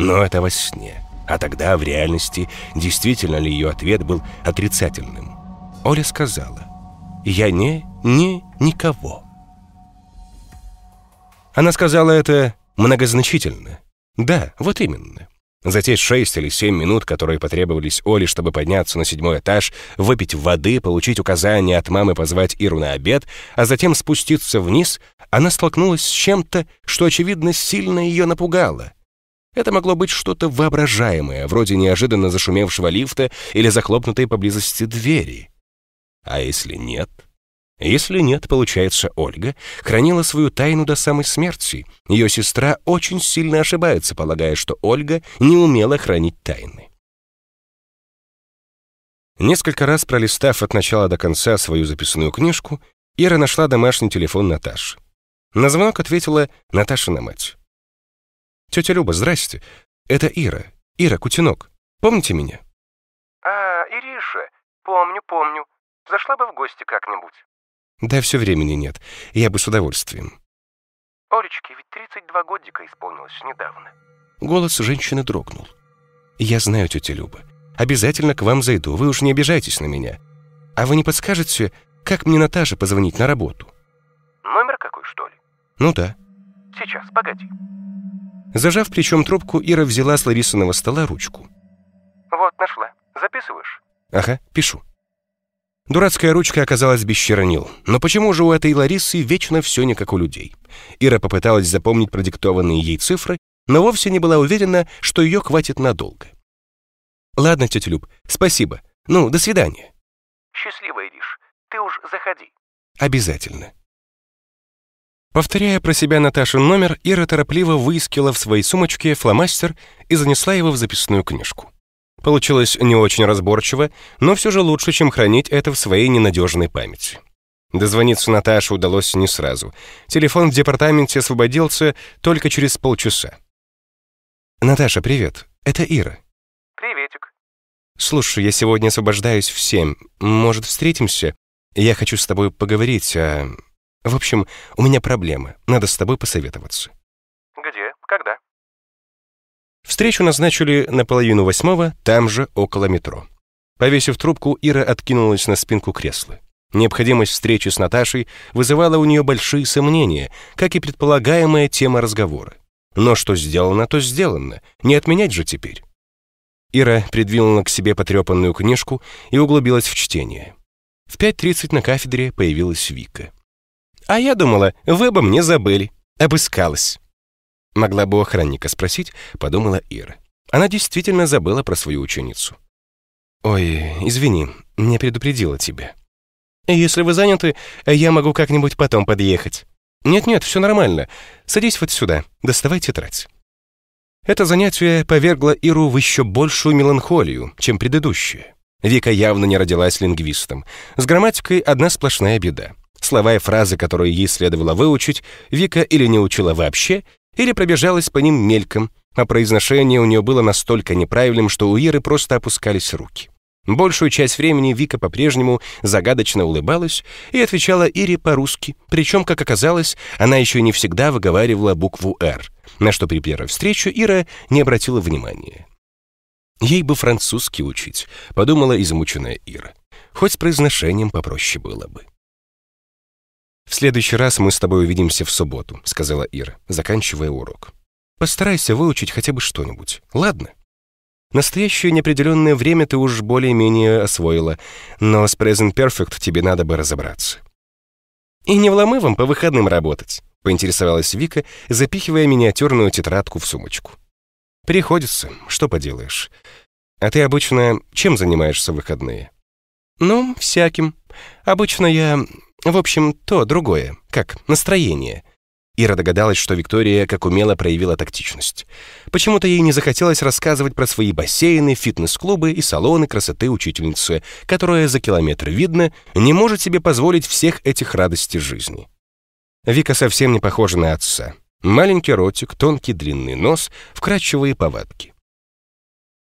Speaker 1: Но это во сне. А тогда, в реальности, действительно ли ее ответ был отрицательным? Оля сказала, «Я не, не, никого». Она сказала это многозначительно. Да, вот именно. За те шесть или семь минут, которые потребовались Оле, чтобы подняться на седьмой этаж, выпить воды, получить указание от мамы позвать Иру на обед, а затем спуститься вниз, она столкнулась с чем-то, что, очевидно, сильно ее напугало. Это могло быть что-то воображаемое, вроде неожиданно зашумевшего лифта или захлопнутой поблизости двери. А если нет? Если нет, получается, Ольга хранила свою тайну до самой смерти. Ее сестра очень сильно ошибается, полагая, что Ольга не умела хранить тайны. Несколько раз пролистав от начала до конца свою записную книжку, Ира нашла домашний телефон Наташи. На звонок ответила Наташина мать. «Тетя Люба, здрасте. Это Ира. Ира Кутинок. Помните меня?»
Speaker 2: «А, Ириша, помню, помню. Зашла бы в гости как-нибудь».
Speaker 1: Да все времени нет. Я бы с удовольствием.
Speaker 2: Олечке ведь 32 годика исполнилось недавно.
Speaker 1: Голос женщины дрогнул. Я знаю, тетя Люба. Обязательно к вам зайду, вы уж не обижайтесь на меня. А вы не подскажете, как мне Наташе позвонить на работу?
Speaker 2: Номер какой, что ли?
Speaker 1: Ну да.
Speaker 2: Сейчас, погоди.
Speaker 1: Зажав плечом трубку, Ира взяла с Ларисиного стола ручку.
Speaker 2: Вот, нашла. Записываешь?
Speaker 1: Ага, пишу. Дурацкая ручка оказалась без чернил. Но почему же у этой Ларисы вечно все не как у людей? Ира попыталась запомнить продиктованные ей цифры, но вовсе не была уверена, что ее хватит надолго. «Ладно, тетя Люб, спасибо. Ну, до свидания».
Speaker 2: «Счастливо, Ириш. Ты уж заходи».
Speaker 1: «Обязательно». Повторяя про себя Наташин номер, Ира торопливо выискала в своей сумочке фломастер и занесла его в записную книжку. Получилось не очень разборчиво, но все же лучше, чем хранить это в своей ненадежной памяти. Дозвониться Наташе удалось не сразу. Телефон в департаменте освободился только через полчаса. «Наташа, привет. Это Ира».
Speaker 2: «Приветик».
Speaker 1: «Слушай, я сегодня освобождаюсь в семь. Может, встретимся? Я хочу с тобой поговорить, а... В общем, у меня проблема. Надо с тобой посоветоваться».
Speaker 2: «Где? Когда?»
Speaker 1: Встречу назначили на половину восьмого, там же, около метро. Повесив трубку, Ира откинулась на спинку кресла. Необходимость встречи с Наташей вызывала у нее большие сомнения, как и предполагаемая тема разговора. Но что сделано, то сделано. Не отменять же теперь. Ира придвинула к себе потрепанную книжку и углубилась в чтение. В 5.30 на кафедре появилась Вика. «А я думала, вы обо мне забыли. Обыскалась». Могла бы у охранника спросить, подумала Ира. Она действительно забыла про свою ученицу. «Ой, извини, не предупредила тебя». «Если вы заняты, я могу как-нибудь потом подъехать». «Нет-нет, все нормально. Садись вот сюда, доставай тетрадь». Это занятие повергло Иру в еще большую меланхолию, чем предыдущее. Вика явно не родилась лингвистом. С грамматикой одна сплошная беда. Слова и фразы, которые ей следовало выучить, Вика или не учила вообще, или пробежалась по ним мельком, а произношение у нее было настолько неправильным, что у Иры просто опускались руки. Большую часть времени Вика по-прежнему загадочно улыбалась и отвечала Ире по-русски, причем, как оказалось, она еще не всегда выговаривала букву «Р», на что при первой встрече Ира не обратила внимания. Ей бы французский учить, подумала измученная Ира. Хоть с произношением попроще было бы. «В следующий раз мы с тобой увидимся в субботу», — сказала Ира, заканчивая урок. «Постарайся выучить хотя бы что-нибудь, ладно?» Настоящее неопределенное время ты уж более-менее освоила, но с Present Perfect тебе надо бы разобраться. «И не в вам по выходным работать?» — поинтересовалась Вика, запихивая миниатюрную тетрадку в сумочку. «Приходится, что поделаешь. А ты обычно чем занимаешься в выходные?» «Ну, всяким. Обычно я... В общем, то, другое. Как, настроение. Ира догадалась, что Виктория как умело проявила тактичность. Почему-то ей не захотелось рассказывать про свои бассейны, фитнес-клубы и салоны красоты учительницы, которая за километр видно не может себе позволить всех этих радостей жизни. Вика совсем не похожа на отца. Маленький ротик, тонкий длинный нос, вкрадчивые повадки.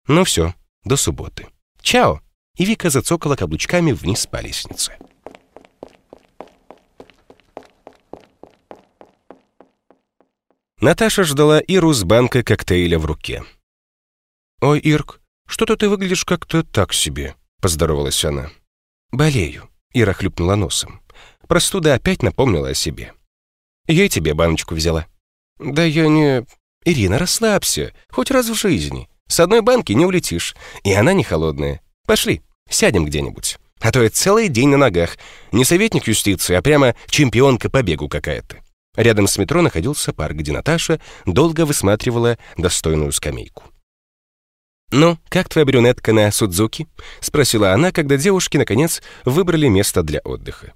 Speaker 1: Ну все, до субботы. Чао! И Вика зацокала каблучками вниз по лестнице. Наташа ждала Иру с банкой коктейля в руке. «Ой, Ирк, что-то ты выглядишь как-то так себе», — поздоровалась она. «Болею», — Ира хлюпнула носом. Простуда опять напомнила о себе. «Я и тебе баночку взяла». «Да я не...» «Ирина, расслабься, хоть раз в жизни. С одной банки не улетишь, и она не холодная. Пошли, сядем где-нибудь. А то я целый день на ногах. Не советник юстиции, а прямо чемпионка по бегу какая-то». Рядом с метро находился парк, где Наташа долго высматривала достойную скамейку. «Ну, как твоя брюнетка на Судзуки?» — спросила она, когда девушки, наконец, выбрали место для отдыха.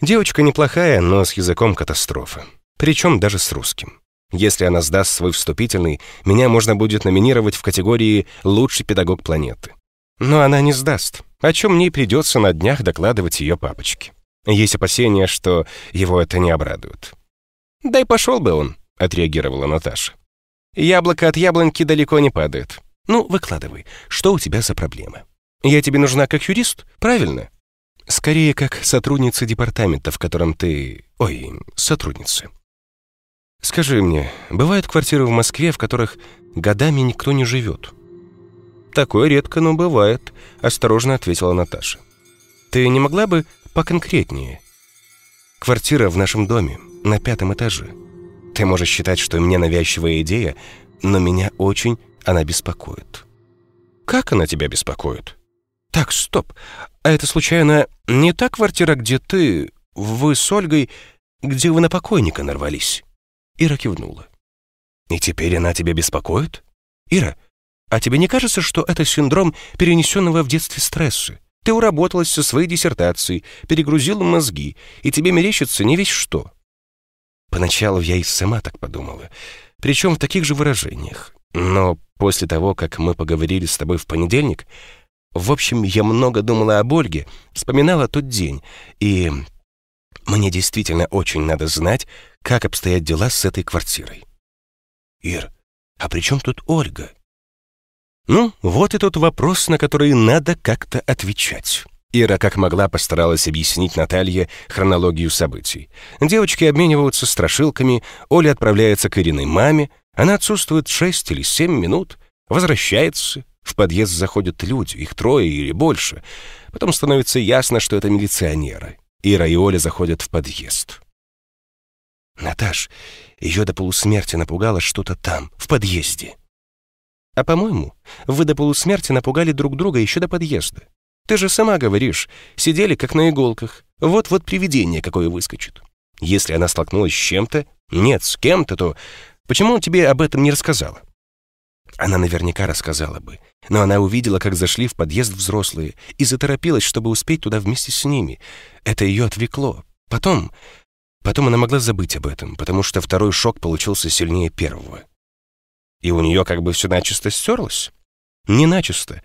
Speaker 1: Девочка неплохая, но с языком катастрофа. Причем даже с русским. Если она сдаст свой вступительный, меня можно будет номинировать в категории «Лучший педагог планеты». Но она не сдаст, о чем мне придется на днях докладывать ее папочке. Есть опасения, что его это не обрадует. «Да и пошел бы он», — отреагировала Наташа. «Яблоко от яблоньки далеко не падает. Ну, выкладывай, что у тебя за проблема? Я тебе нужна как юрист, правильно?» «Скорее, как сотрудница департамента, в котором ты... Ой, сотрудница». «Скажи мне, бывают квартиры в Москве, в которых годами никто не живет?» «Такое редко, но бывает», — осторожно ответила Наташа. «Ты не могла бы поконкретнее. Квартира в нашем доме, на пятом этаже. Ты можешь считать, что мне навязчивая идея, но меня очень она беспокоит. Как она тебя беспокоит? Так, стоп. А это случайно не та квартира, где ты, вы с Ольгой, где вы на покойника нарвались? Ира кивнула. И теперь она тебя беспокоит? Ира, а тебе не кажется, что это синдром перенесенного в детстве стресса? Ты уработалась со своей диссертацией, перегрузила мозги, и тебе мерещится не весь что. Поначалу я и сама так подумала, причем в таких же выражениях. Но после того, как мы поговорили с тобой в понедельник, в общем, я много думала об Ольге, вспоминала тот день, и мне действительно очень надо знать, как обстоят дела с этой квартирой. Ир, а при чем тут Ольга? Ну, вот и тот вопрос, на который надо как-то отвечать. Ира как могла постаралась объяснить Наталье хронологию событий. Девочки обмениваются страшилками, Оля отправляется к Ириной маме, она отсутствует шесть или семь минут, возвращается, в подъезд заходят люди, их трое или больше. Потом становится ясно, что это милиционеры. Ира и Оля заходят в подъезд. Наташ, ее до полусмерти напугало что-то там, в подъезде. А по-моему, вы до полусмерти напугали друг друга еще до подъезда. Ты же сама говоришь, сидели как на иголках. Вот-вот привидение какое выскочит. Если она столкнулась с чем-то, нет, с кем-то, то почему он тебе об этом не рассказала? Она наверняка рассказала бы, но она увидела, как зашли в подъезд взрослые, и заторопилась, чтобы успеть туда вместе с ними. Это ее отвлекло. Потом... Потом она могла забыть об этом, потому что второй шок получился сильнее первого. И у нее как бы все начисто стерлось? Не начисто.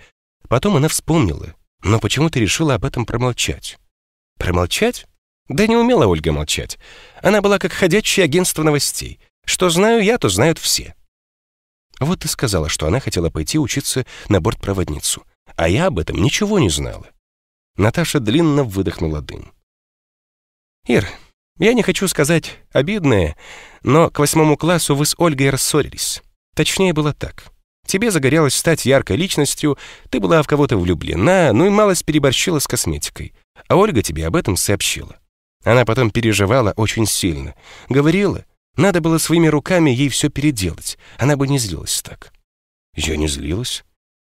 Speaker 1: Потом она вспомнила, но почему-то решила об этом промолчать. Промолчать? Да не умела Ольга молчать. Она была как ходячее агентство новостей. Что знаю я, то знают все. Вот ты сказала, что она хотела пойти учиться на бортпроводницу, а я об этом ничего не знала. Наташа длинно выдохнула дым. «Ир, я не хочу сказать обидное, но к восьмому классу вы с Ольгой рассорились. Точнее, было так. Тебе загорелось стать яркой личностью, ты была в кого-то влюблена, ну и малость переборщила с косметикой. А Ольга тебе об этом сообщила. Она потом переживала очень сильно. Говорила, надо было своими руками ей все переделать. Она бы не злилась так. Я не злилась.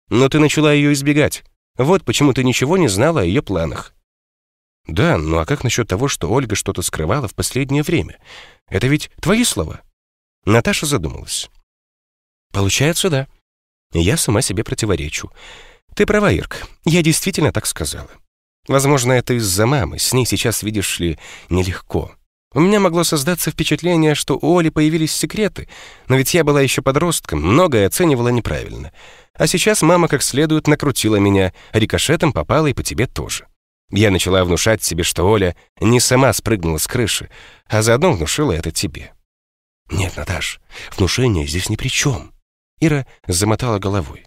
Speaker 1: Но ты начала ее избегать. Вот почему ты ничего не знала о ее планах. Да, ну а как насчет того, что Ольга что-то скрывала в последнее время? Это ведь твои слова. Наташа задумалась. Получается, да. Я сама себе противоречу. Ты права, Ирк. Я действительно так сказала. Возможно, это из-за мамы. С ней сейчас, видишь ли, нелегко. У меня могло создаться впечатление, что у Оли появились секреты, но ведь я была еще подростком, многое оценивала неправильно. А сейчас мама как следует накрутила меня, рикошетом попала и по тебе тоже. Я начала внушать себе, что Оля не сама спрыгнула с крыши, а заодно внушила это тебе. Нет, Наташ, внушение здесь ни при чем. Ира замотала головой.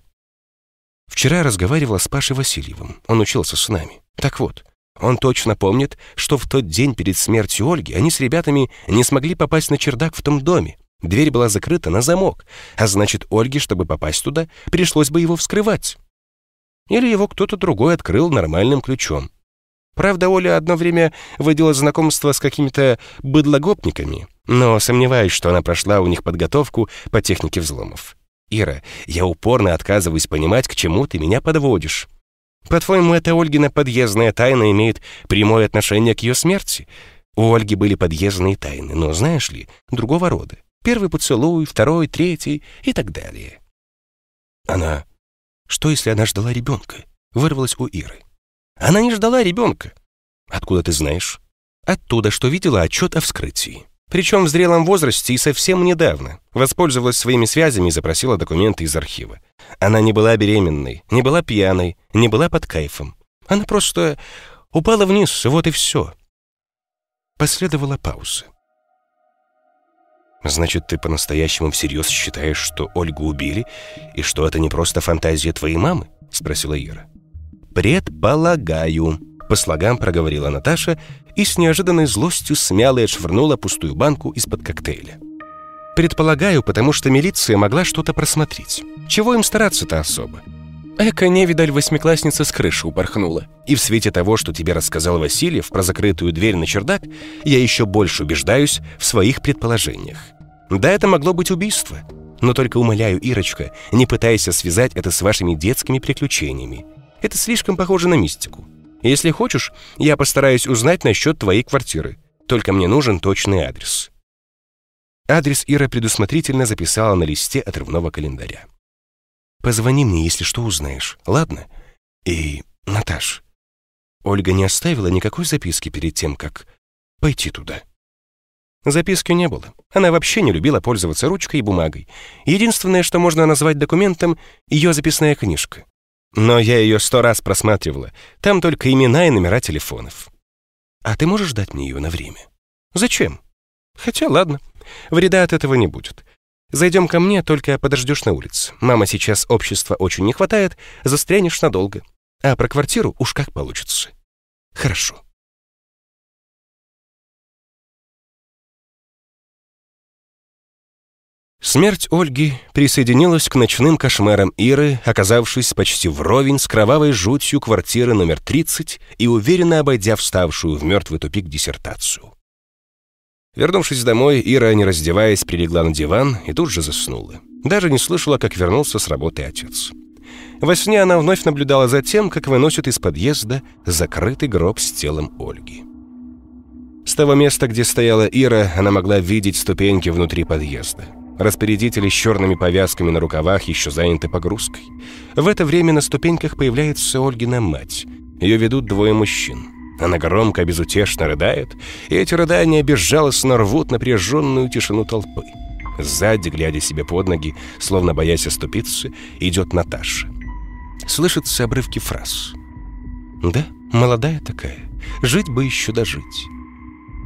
Speaker 1: Вчера разговаривала с Пашей Васильевым, он учился с нами. Так вот, он точно помнит, что в тот день перед смертью Ольги они с ребятами не смогли попасть на чердак в том доме. Дверь была закрыта на замок, а значит, Ольге, чтобы попасть туда, пришлось бы его вскрывать. Или его кто-то другой открыл нормальным ключом. Правда, Оля одно время водила знакомство с какими-то быдлогопниками, но сомневаюсь, что она прошла у них подготовку по технике взломов. Ира, я упорно отказываюсь понимать, к чему ты меня подводишь. По-твоему, эта Ольгина подъездная тайна имеет прямое отношение к ее смерти? У Ольги были подъездные тайны, но, знаешь ли, другого рода. Первый поцелуй, второй, третий и так далее. Она... Что, если она ждала ребенка? Вырвалась у Иры. Она не ждала ребенка. Откуда ты знаешь? Оттуда, что видела отчет о вскрытии. Причем в зрелом возрасте и совсем недавно. Воспользовалась своими связями и запросила документы из архива. Она не была беременной, не была пьяной, не была под кайфом. Она просто упала вниз, вот и все. Последовала пауза. «Значит, ты по-настоящему всерьез считаешь, что Ольгу убили, и что это не просто фантазия твоей мамы?» — спросила Ира. «Предполагаю», — по слогам проговорила Наташа и с неожиданной злостью смяла и отшвырнула пустую банку из-под коктейля. Предполагаю, потому что милиция могла что-то просмотреть. Чего им стараться-то особо? Эка, не видаль, восьмиклассница с крыши упорхнула. И в свете того, что тебе рассказал Васильев про закрытую дверь на чердак, я еще больше убеждаюсь в своих предположениях. Да, это могло быть убийство. Но только умоляю, Ирочка, не пытайся связать это с вашими детскими приключениями. Это слишком похоже на мистику. Если хочешь, я постараюсь узнать насчет твоей квартиры. Только мне нужен точный адрес. Адрес Ира предусмотрительно записала на листе отрывного календаря. «Позвони мне, если что узнаешь, ладно? И, Наташ, Ольга не оставила никакой записки перед тем, как пойти туда?» Записки не было. Она вообще не любила пользоваться ручкой и бумагой. Единственное, что можно назвать документом, ее записная книжка. Но я ее сто раз просматривала. Там только имена и номера телефонов. А ты можешь дать мне ее на время? Зачем? Хотя ладно, Вреда от этого не будет. Зайдем ко мне, только подождешь на улице. Мама сейчас общества очень не хватает, застрянешь надолго. А про квартиру уж как получится. Хорошо. Смерть Ольги присоединилась к ночным кошмарам Иры, оказавшись почти вровень с кровавой жутью квартиры номер 30 и уверенно обойдя вставшую в мертвый тупик диссертацию. Вернувшись домой, Ира, не раздеваясь, прилегла на диван и тут же заснула. Даже не слышала, как вернулся с работы отец. Во сне она вновь наблюдала за тем, как выносят из подъезда закрытый гроб с телом Ольги. С того места, где стояла Ира, она могла видеть ступеньки внутри подъезда. Распорядители с черными повязками на рукавах еще заняты погрузкой. В это время на ступеньках появляется Ольгина мать. Ее ведут двое мужчин. Она громко, безутешно рыдает, и эти рыдания безжалостно рвут напряженную тишину толпы. Сзади, глядя себе под ноги, словно боясь оступиться, идет Наташа. Слышатся обрывки фраз. «Да, молодая такая. Жить бы еще дожить».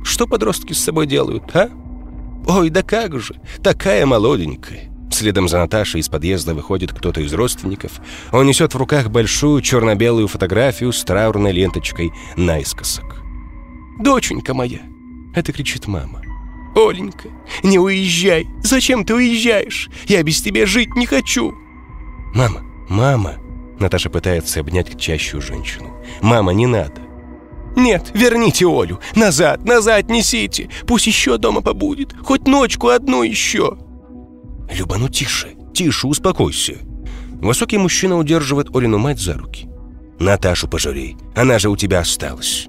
Speaker 1: «Что подростки с собой делают, а?» «Ой, да как же! Такая молоденькая!» Следом за Наташей из подъезда выходит кто-то из родственников. Он несет в руках большую черно-белую фотографию с траурной ленточкой наискосок. «Доченька моя!» — это кричит мама. «Оленька, не уезжай! Зачем ты уезжаешь? Я без тебя жить не хочу!» «Мама, мама!» Наташа пытается обнять кричащую женщину. «Мама, не надо!» «Нет, верните Олю! Назад, назад несите! Пусть еще дома побудет! Хоть ночку одну еще!» «Люба, ну тише, тише, успокойся!» Высокий мужчина удерживает Олину мать за руки. «Наташу пожалей, она же у тебя осталась!»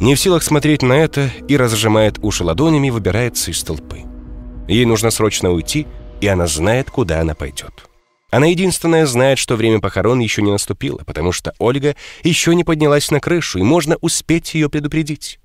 Speaker 1: Не в силах смотреть на это, и разжимает уши ладонями выбирается из толпы. Ей нужно срочно уйти, и она знает, куда она пойдет. Она единственная знает, что время похорон еще не наступило, потому что Ольга еще не поднялась на крышу, и можно успеть ее предупредить.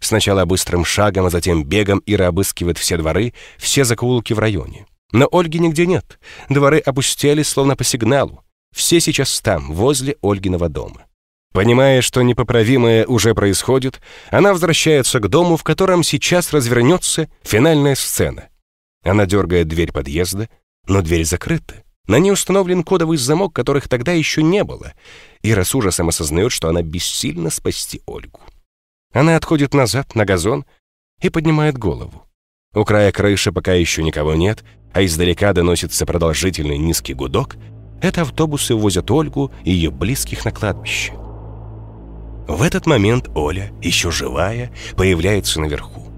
Speaker 1: Сначала быстрым шагом, а затем бегом Ира обыскивает все дворы, все закоулки в районе. Но Ольги нигде нет. Дворы опустели, словно по сигналу. Все сейчас там, возле Ольгиного дома. Понимая, что непоправимое уже происходит, она возвращается к дому, в котором сейчас развернется финальная сцена. Она дергает дверь подъезда, но дверь закрыта. На ней установлен кодовый замок, которых тогда еще не было. Ира с ужасом осознает, что она бессильна спасти Ольгу. Она отходит назад, на газон, и поднимает голову. У края крыши пока еще никого нет, а издалека доносится продолжительный низкий гудок. Это автобусы возят Ольгу и ее близких на кладбище. В этот момент Оля, еще живая, появляется наверху.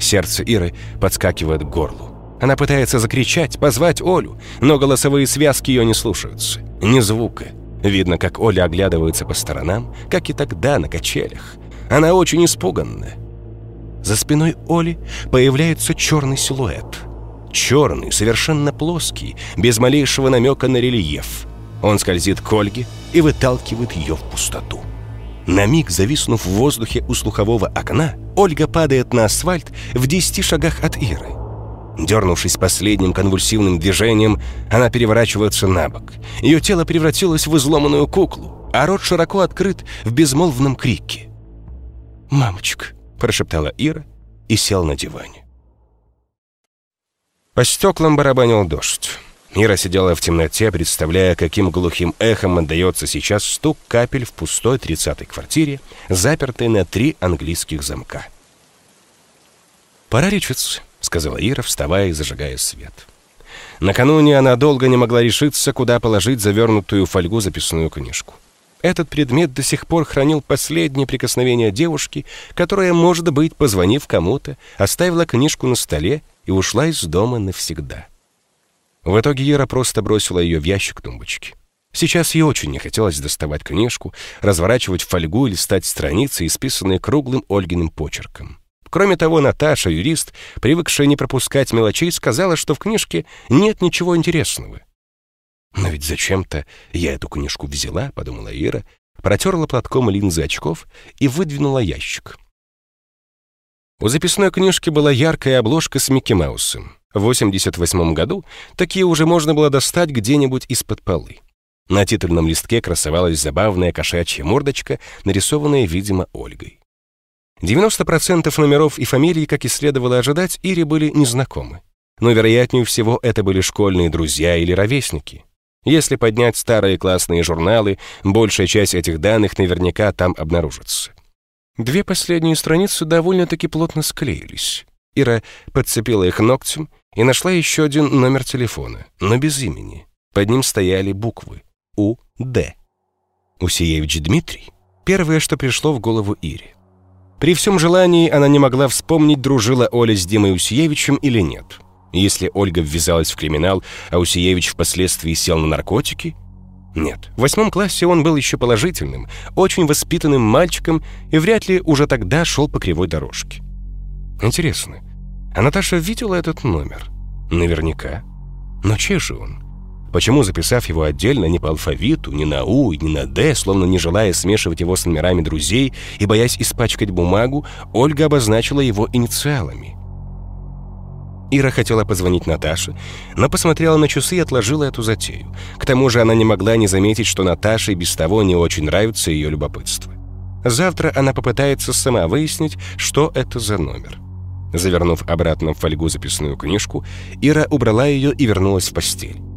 Speaker 1: Сердце Иры подскакивает к горлу. Она пытается закричать, позвать Олю, но голосовые связки ее не слушаются. Ни звука. Видно, как Оля оглядывается по сторонам, как и тогда на качелях. Она очень испуганна. За спиной Оли появляется черный силуэт. Черный, совершенно плоский, без малейшего намека на рельеф. Он скользит к Ольге и выталкивает ее в пустоту. На миг зависнув в воздухе у слухового окна, Ольга падает на асфальт в десяти шагах от Иры. Дернувшись последним конвульсивным движением, она переворачивается на бок. Ее тело превратилось в изломанную куклу, а рот широко открыт в безмолвном крике. «Мамочка!» – прошептала Ира и сел на диване. По стеклам барабанил дождь. Ира сидела в темноте, представляя, каким глухим эхом отдается сейчас стук капель в пустой тридцатой квартире, запертой на три английских замка. «Пора решиться», — сказала Ира, вставая и зажигая свет. Накануне она долго не могла решиться, куда положить завернутую в фольгу записную книжку. Этот предмет до сих пор хранил последнее прикосновение девушки, которая, может быть, позвонив кому-то, оставила книжку на столе и ушла из дома навсегда. В итоге Ира просто бросила ее в ящик тумбочки. Сейчас ей очень не хотелось доставать книжку, разворачивать фольгу или стать страницы, исписанные круглым Ольгиным почерком. Кроме того, Наташа, юрист, привыкшая не пропускать мелочей, сказала, что в книжке нет ничего интересного. «Но ведь зачем-то я эту книжку взяла», — подумала Ира, протерла платком линзы очков и выдвинула ящик. У записной книжки была яркая обложка с Микки Маусом. В 88 году такие уже можно было достать где-нибудь из-под полы. На титульном листке красовалась забавная кошачья мордочка, нарисованная, видимо, Ольгой. 90% номеров и фамилий, как и следовало ожидать, Ире были незнакомы. Но, вероятнее всего, это были школьные друзья или ровесники. Если поднять старые классные журналы, большая часть этих данных наверняка там обнаружится. Две последние страницы довольно-таки плотно склеились. Ира подцепила их ногтем и нашла еще один номер телефона, но без имени. Под ним стояли буквы У.Д. Усиевич Дмитрий. Первое, что пришло в голову Ире. При всем желании она не могла вспомнить, дружила Оля с Димой Усиевичем или нет. Если Ольга ввязалась в криминал, а Усиевич впоследствии сел на наркотики? Нет, в восьмом классе он был еще положительным, очень воспитанным мальчиком и вряд ли уже тогда шел по кривой дорожке. Интересно, а Наташа видела этот номер? Наверняка. Но чей же он? Почему, записав его отдельно не по алфавиту, не на У, не на Д, словно не желая смешивать его с номерами друзей и боясь испачкать бумагу, Ольга обозначила его инициалами? Ира хотела позвонить Наташе, но посмотрела на часы и отложила эту затею. К тому же она не могла не заметить, что Наташе без того не очень нравится ее любопытство. Завтра она попытается сама выяснить, что это за номер. Завернув обратно в фольгу записную книжку, Ира убрала ее и вернулась в постель.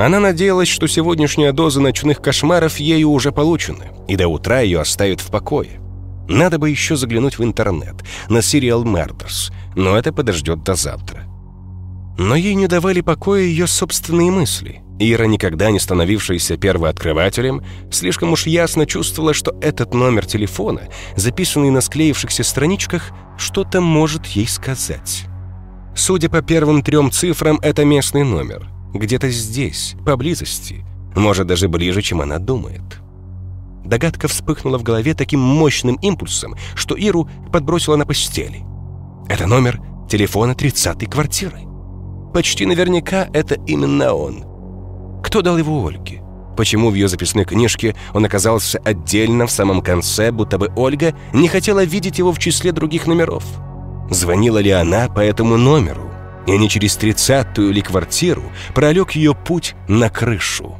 Speaker 1: Она надеялась, что сегодняшняя доза ночных кошмаров ею уже получена, и до утра ее оставят в покое. Надо бы еще заглянуть в интернет, на Serial Murders, но это подождет до завтра. Но ей не давали покоя ее собственные мысли. Ира, никогда не становившаяся первооткрывателем, слишком уж ясно чувствовала, что этот номер телефона, записанный на склеившихся страничках, что-то может ей сказать. Судя по первым трем цифрам, это местный номер. Где-то здесь, поблизости. Может, даже ближе, чем она думает. Догадка вспыхнула в голове таким мощным импульсом, что Иру подбросила на постели. Это номер телефона 30-й квартиры. Почти наверняка это именно он. Кто дал его Ольге? Почему в ее записной книжке он оказался отдельно в самом конце, будто бы Ольга не хотела видеть его в числе других номеров? Звонила ли она по этому номеру? И не через тридцатую ли квартиру пролег ее путь на крышу?